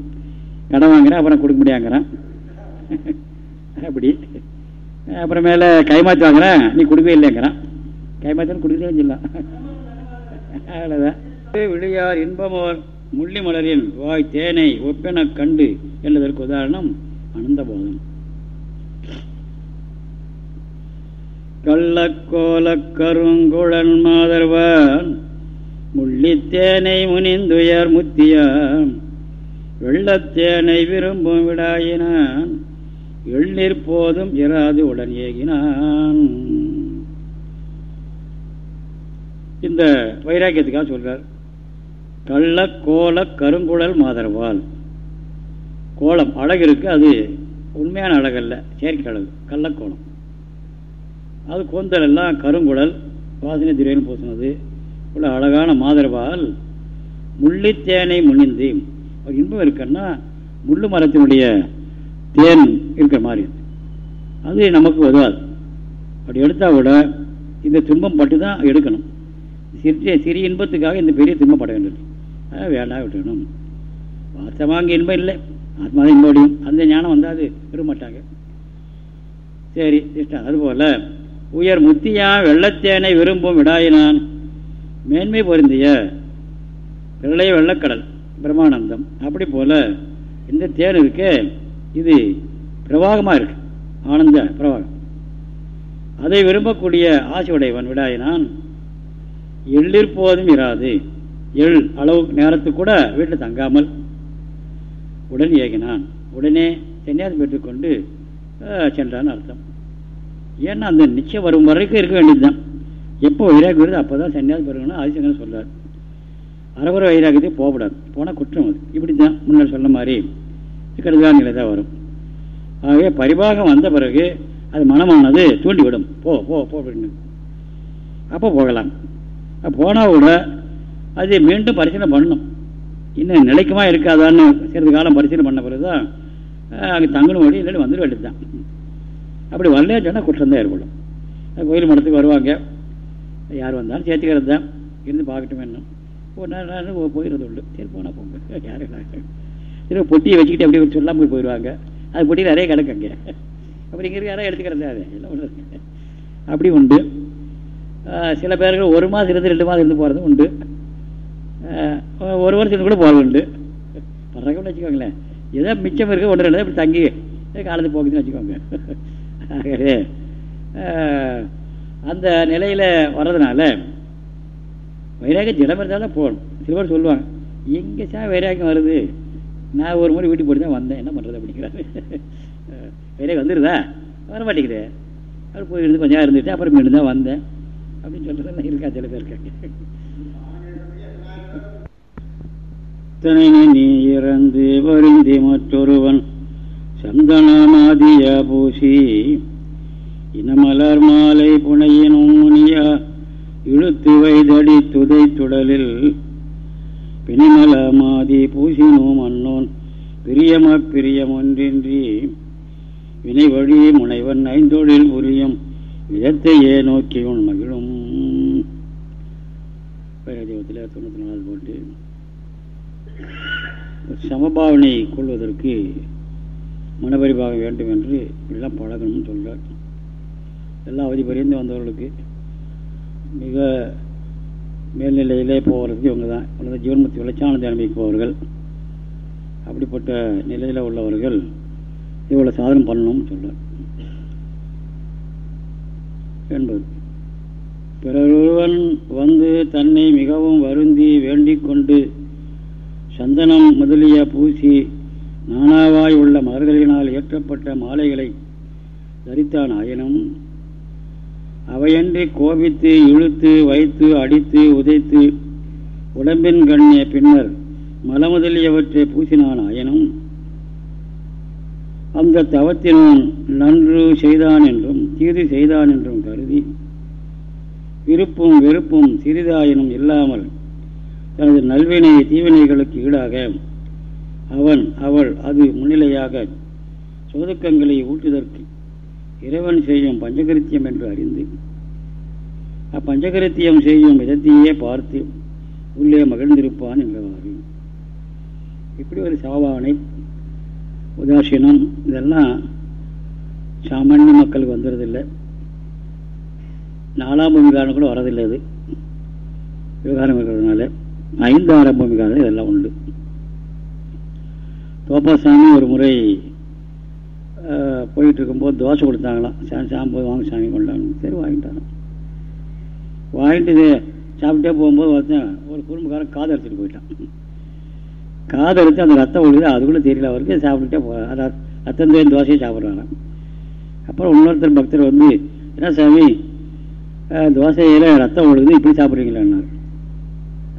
கடன் வாங்குறேன் அப்புறம் கொடுக்க முடியாங்கிறான். அப்படி. அப்புறமேல கைமாற்றி வாங்குறேன் நீ கொடுக்கவே இல்லைங்கிறான். கைமாற்றி கொடுக்கவே சொல்லலாம் அவ்வளோதான் விழியார் இன்பமோர் முள்ளி மலரின் வாய் தேனை ஒப்பென கண்டு என்பதற்கு உதாரணம் அனந்தபோதம். கள்ளக்கோல கருங்குழன் மாதர்வான் முள்ளித்தேனை முனிந்துயர் முத்தியான் வெள்ளத்தேனை விரும்பும் விடாயினான் எள்ளிற் போதும் இராது உடன் ஏகினான். இந்த வைராக்கியத்துக்காக சொல்கிறார் கள்ள கோல கருங்குழல் மாதர்வால். கோலம் அழகு இருக்குது அது உண்மையான அழகல்ல செயற்கை அழகு கள்ளக்கோலம் அது கூந்தல் எல்லாம் கருங்குழல் வாசனை திரையன் பூசினது. உள்ள அழகான மாதர்வால் முள்ளித்தேனை முனிந்து ஒரு இன்பம் இருக்குன்னா முள்ளு மரத்தினுடைய தேன் இருக்கிற மாதிரி. அது நமக்கு உதவாது. அப்படி எடுத்தால் கூட இந்த துன்பம் பட்டு தான் எடுக்கணும். சிறிய சிறிய இன்பத்துக்காக இந்த பெரிய துன்பம் வேண்டும் வேண்டும் வேண்டாம் விட்டணும் வாஸ்தவமாக அங்கே இன்பம் இல்லை. ஆத்மாதான் இன்பம் அந்த ஞானம் வந்தால் அது விரும்பமாட்டாங்க சரி இஷ்டம் அதுபோல். உயர் முத்தியா வெள்ளத்தேனை விரும்பும் விடாயினான். மேன்மை பொருந்திய வெள்ளைய வெள்ளக்கடல் பிரம்மானந்தம். அப்படி போல இந்த தேன் இருக்கு. இது பிரவாகமாக இருக்கு. ஆனந்த பிரவாகம். அதை விரும்பக்கூடிய ஆசை உடையவன் விடாயினான். எள்ளிற்போதும் இராது. எள் அளவு நேரத்துக்கு கூட வீட்டில் தங்காமல் உடன் ஏகினான் உடனே சன்னியாசம் பெற்றுக்கொண்டு சென்றான்னு அர்த்தம். ஏன்னா அந்த நிச்சயம் வரும் வரைக்கும் இருக்க வேண்டியதுதான். எப்போ வைராகி வருது அப்போ தான் சன்னியாசம் பெறணும்னு ஆதிசங்கர் சொல்றார். அரகுர வைராகத்தையும் போகக்கூடாது. போனால் குற்றம் அது. இப்படி தான் முன்னாடி சொன்ன மாதிரி கருதான நிலை தான் வரும். ஆகவே பரிபாகம் வந்த பிறகு அது மனமானது தூண்டிவிடும். போ போ போ அப்படின்னு. அப்போ போகலாம். போனால் கூட அது மீண்டும் பரிசீலனை பண்ணணும். இன்னும் நிலைக்குமா இருக்காதான்னு சிறிது காலம் பரிசீலனை பண்ண பிறகு தான் அங்கே தங்கணும் வழி இல்லைன்னு வந்துட வேண்டியது தான் அப்படி வரலையா சொன்னால் குற்றம் தான் ஏற்படும். கோயில் மடத்துக்கு வருவாங்க. யார் வந்தாலும் சேர்த்துக்கிறது தான். இருந்து பார்க்கட்டும் என்ன நேரம் போயிடுறது உண்டு. சரி போனால் போங்க. யாரும் சரி பொட்டியை வச்சுக்கிட்டு அப்படியே சொல்லாமல் போயிடுவாங்க. அது பொட்டியில் நிறைய கிடக்குங்க அங்கே. அப்படி இங்கே யாராவது எடுத்துக்கிறது அது. எல்லாம் ஒன்று அப்படி உண்டு. சில பேர்கள் ஒரு மாதம் இருந்து ரெண்டு மாதம் இருந்து போகிறது உண்டு. ஒரு வருஷத்துக்கு கூட போகிறது உண்டு. பறக்க வச்சுக்கோங்களேன். ஏதோ மிச்சம் இருக்க ஒன்று ரெண்டு இப்படி தங்கி காலத்து போக்குதுன்னு வச்சுக்கோங்க. ஆகவே அந்த நிலையில் வர்றதுனால வைராகியம் திடம் இருந்தால் தான் போகணும். சில பேர் சொல்லுவாங்க எங்கே சார் வைராகியம் வருது? நான் ஒரு முறை வீட்டுக்கு போட்டு தான் வந்தேன். என்ன பண்ணுறது அப்படிங்கிறாரு. வைராகியம் வந்துடுதா வர மாட்டேங்குது அது போயிருந்து கொஞ்சம் இருந்துட்டு அப்புறம் மீண்டும் தான் வந்தேன். அப்படின்னு சொல்றதெல்லாம் இருக்கா சில பேருக்கு நீ இறந்து வருந்தி மற்றொருவன் சந்தனமாதிய பூசி இனமலர் மாலை புனையினும் முனியா இழுத்து வைதடி துதை துடலில் பிணிமல மாதி பூசினோம் அன்னோன் பிரியம பிரியம் ஒன்றின்றி வினை வழி முனைவன் ஐந்தொழில் புரியும் விதத்தையே நோக்கியும் மகிழும். தெய்வத்தில் தொண்ணூற்றி நாலு போட்டு சமபாவனை கொள்வதற்கு மனபரிபாகம் வேண்டும் என்று இப்படிலாம் பழகணும்னு சொல்கிறார் எல்லா அவதி பரிந்து வந்தவர்களுக்கு மிக மேல்நிலையிலே போகிறதுக்கு இவங்க தான். அல்லது ஜீவன்முத்தி விளைச்சானதை அனுபவிப்பவர்கள் அப்படிப்பட்ட நிலையில் உள்ளவர்கள் இவ்வளோ சாதனம் பண்ணணும்னு சொல்கிறார் என்பது. பிறருவன் வந்து தன்னை மிகவும் வருந்தி வேண்டிக் கொண்டு சந்தனம் முதலிய பூசி நானாவாய் உள்ள மலர்களினால் ஏற்றப்பட்ட மாலைகளை தரித்தான் ஆயினும் அவையன்றி கோபித்து இழுத்து வைத்து அடித்து உதைத்து உடம்பின் கண்ணிய பின்னர் மலமுதலியவற்றை பூசினான் ஆயினும் அந்த தவத்தினோன் நன்று செய்தான் என்றும் தீது செய்தான் என்றும் கருதி விருப்பும் வெறுப்பும் சிறிதாயினும் இல்லாமல் தனது நல்வினை தீவினைகளுக்கு ஈடாக அவன் அவள் அது முன்னிலையாக சொதுக்கங்களை ஊட்டுதற்கு இறைவன் செய்யும் பஞ்சகரித்தியம் என்று அறிந்து அப்பஞ்சகரித்தியம் செய்யும் விதத்தையே பார்த்து உள்ளே மகிழ்ந்திருப்பான் என்றவாறு. இப்படி ஒரு சாவானை உதாசீனம் இதெல்லாம் சாமானிய மக்களுக்கு வந்துடுறதில்லை நாலாம் பூமிகாரன் கூட வரதில்லை அது. விவகாரம் இருக்கிறதுனால. ஐந்து ஆறாம் பூமிகாரன் இதெல்லாம் உண்டு. தோப்பாசாமி ஒரு முறை போயிட்டு இருக்கும்போது தோசை கொடுத்தாங்களாம். சாமி சாம்பு வாங்க சாமி கொண்டாங்க. சரி வாங்கிட்டாங்க. வாங்கிட்டு சாப்பிட்டே போகும்போது ஒருத்தன் ஒரு குடும்பக்காரன் காது எடுத்துகிட்டு போயிட்டான். காது எடுத்து அந்த ரத்தம் ஒழுகுது அதுக்குள்ளே தெரியல அவருக்கு. சாப்பிட்டுட்டே போ ரத்தம் தேன் தோசையை சாப்பிட்றாங்க அப்புறம் இன்னொருத்தர் பக்தர் வந்து என்ன சாமி தோசையில் ரத்தம் ஒழுகுது இப்படி சாப்பிட்றீங்களான்னாரு.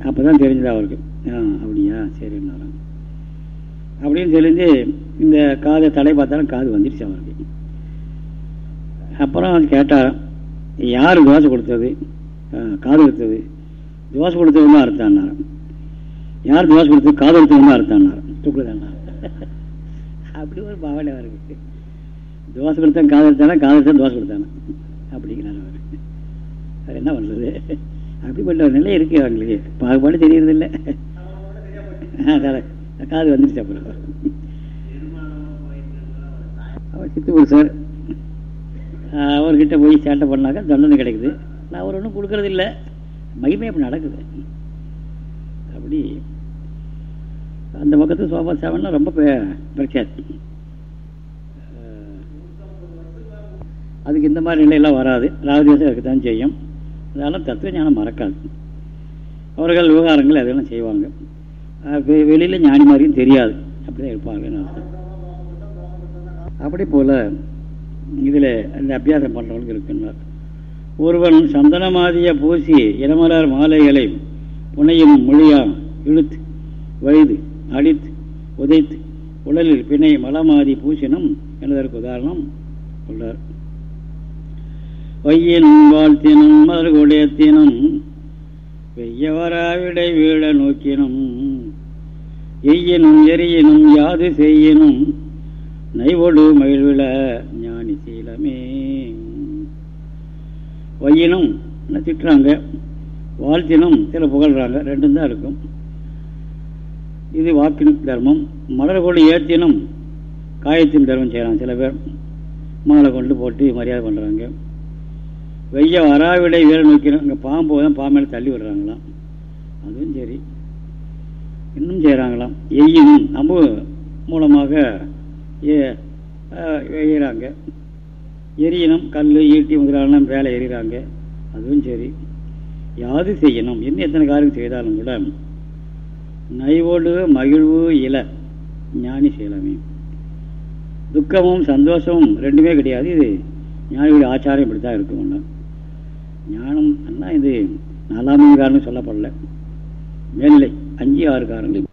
அப்போ தான் தெரிஞ்சது அவருக்கு. ஆ அப்படியா? சரின்னாராம் அப்படின்னு தெரிஞ்சு இந்த காதை தடை பார்த்தாலும் காது வந்துடுச்சு அவருக்கு. அப்புறம் கேட்டாராம் யார் தோசை கொடுத்தது? காது எடுத்தது தோசை கொடுத்தது தான் அறுத்தான்னார் யார் தோசை கொடுத்தது? காது எடுத்தது தான் அர்த்தான்னாராம் தூக்குதாண்ணா அப்படி ஒரு பாவனை அவருக்கு. தோசை கொடுத்தா காது காதலித்தான் காது தோசை கொடுத்தானா? அப்படிங்கிறார் அவர். அது என்ன பண்ணுறது அப்படிப்பட்ட ஒரு நிலை இருக்கு அவங்களுக்கு. பாகுபாடு தெரியறதில்லை. காது வந்துருச்சு அப்புறம். அவர் சித்து சார். அவர்கிட்ட போய் சேட்டை பண்ணாக்கா தண்டனை கிடைக்குது. நான் அவர் ஒன்றும் கொடுக்கறதில்ல. மகிமை அப்படி நடக்குது. அப்படி அந்த பக்கத்து சோபா சேவன்லாம் ரொம்ப பிரச்சாத் அதுக்கு இந்த மாதிரி நிலையெல்லாம் வராது. ராகதேசம் இருக்கத்தான் செய்யும். அதெல்லாம் தத்துவ ஞானம் மறக்காது. அவர்கள் விவகாரங்கள் அதெல்லாம் செய்வாங்க. வெளியில் ஞானி மாதிரியும் தெரியாது. அப்படிதான் இருப்பாங்கன்னு அர்த்தம். அப்படி போல் இதில் அந்த அபியாசம் பண்ணுறவங்களுக்கு இருக்குன்னார். ஒருவன் சந்தனமாதிய பூசி இளமலர் மாலைகளை புனையும் மொழியாம் இழுத்து வயது அடித்து உதைத்து உடலில் பிணை மலமாதி பூசினம் என்பதற்கு உதாரணம் உள்ளார் வையினும் வாழ்த்தினும் மலர்கொடையத்தினும் வெய்யவராவிடை வீழ நோக்கினும் எய்யினும் எரியினும் யாது செய்யினும் நைவொடு மகிழ்விழ ஞானி சீலமே. வையினும் திட்டுறாங்க? வாழ்த்தினும் சில புகழ்றாங்க ரெண்டும் தான் இருக்கும். இது வாக்கின் தர்மம் மலர் கொண்டு ஏற்றினும் காயத்தின் தர்மம் செய்கிறாங்க சில பேர். மாலை கொண்டு போட்டு மரியாதை பண்ணுறாங்க வெய்ய வராவிடை வீர நோக்கணும் இங்கே பாம்பு தான் பாம்பு தள்ளி விடுறாங்களாம். அதுவும் சரி. இன்னும் செய்கிறாங்களாம் எய்யும் அம்பு மூலமாக எய்கிறாங்க எரியணும் கல் ஈட்டி முதலான வேலை எறிகிறாங்க அதுவும் சரி. யாது செய்யணும்? இன்னும் எத்தனை காரியம் செய்தாலும் கூட நைவோடு மகிழ்வு இல ஞானி செய்யலாமே. துக்கமும் சந்தோஷமும் ரெண்டுமே கிடையாது. இது ஞானிகளுடைய ஆச்சாரம் இப்படி தான் இருக்கும்னா ஞானம் அண்ணா இது நாலாம் காரணம் சொல்லப்படல. மேல்நிலை அஞ்சு ஆறு காரணங்கள்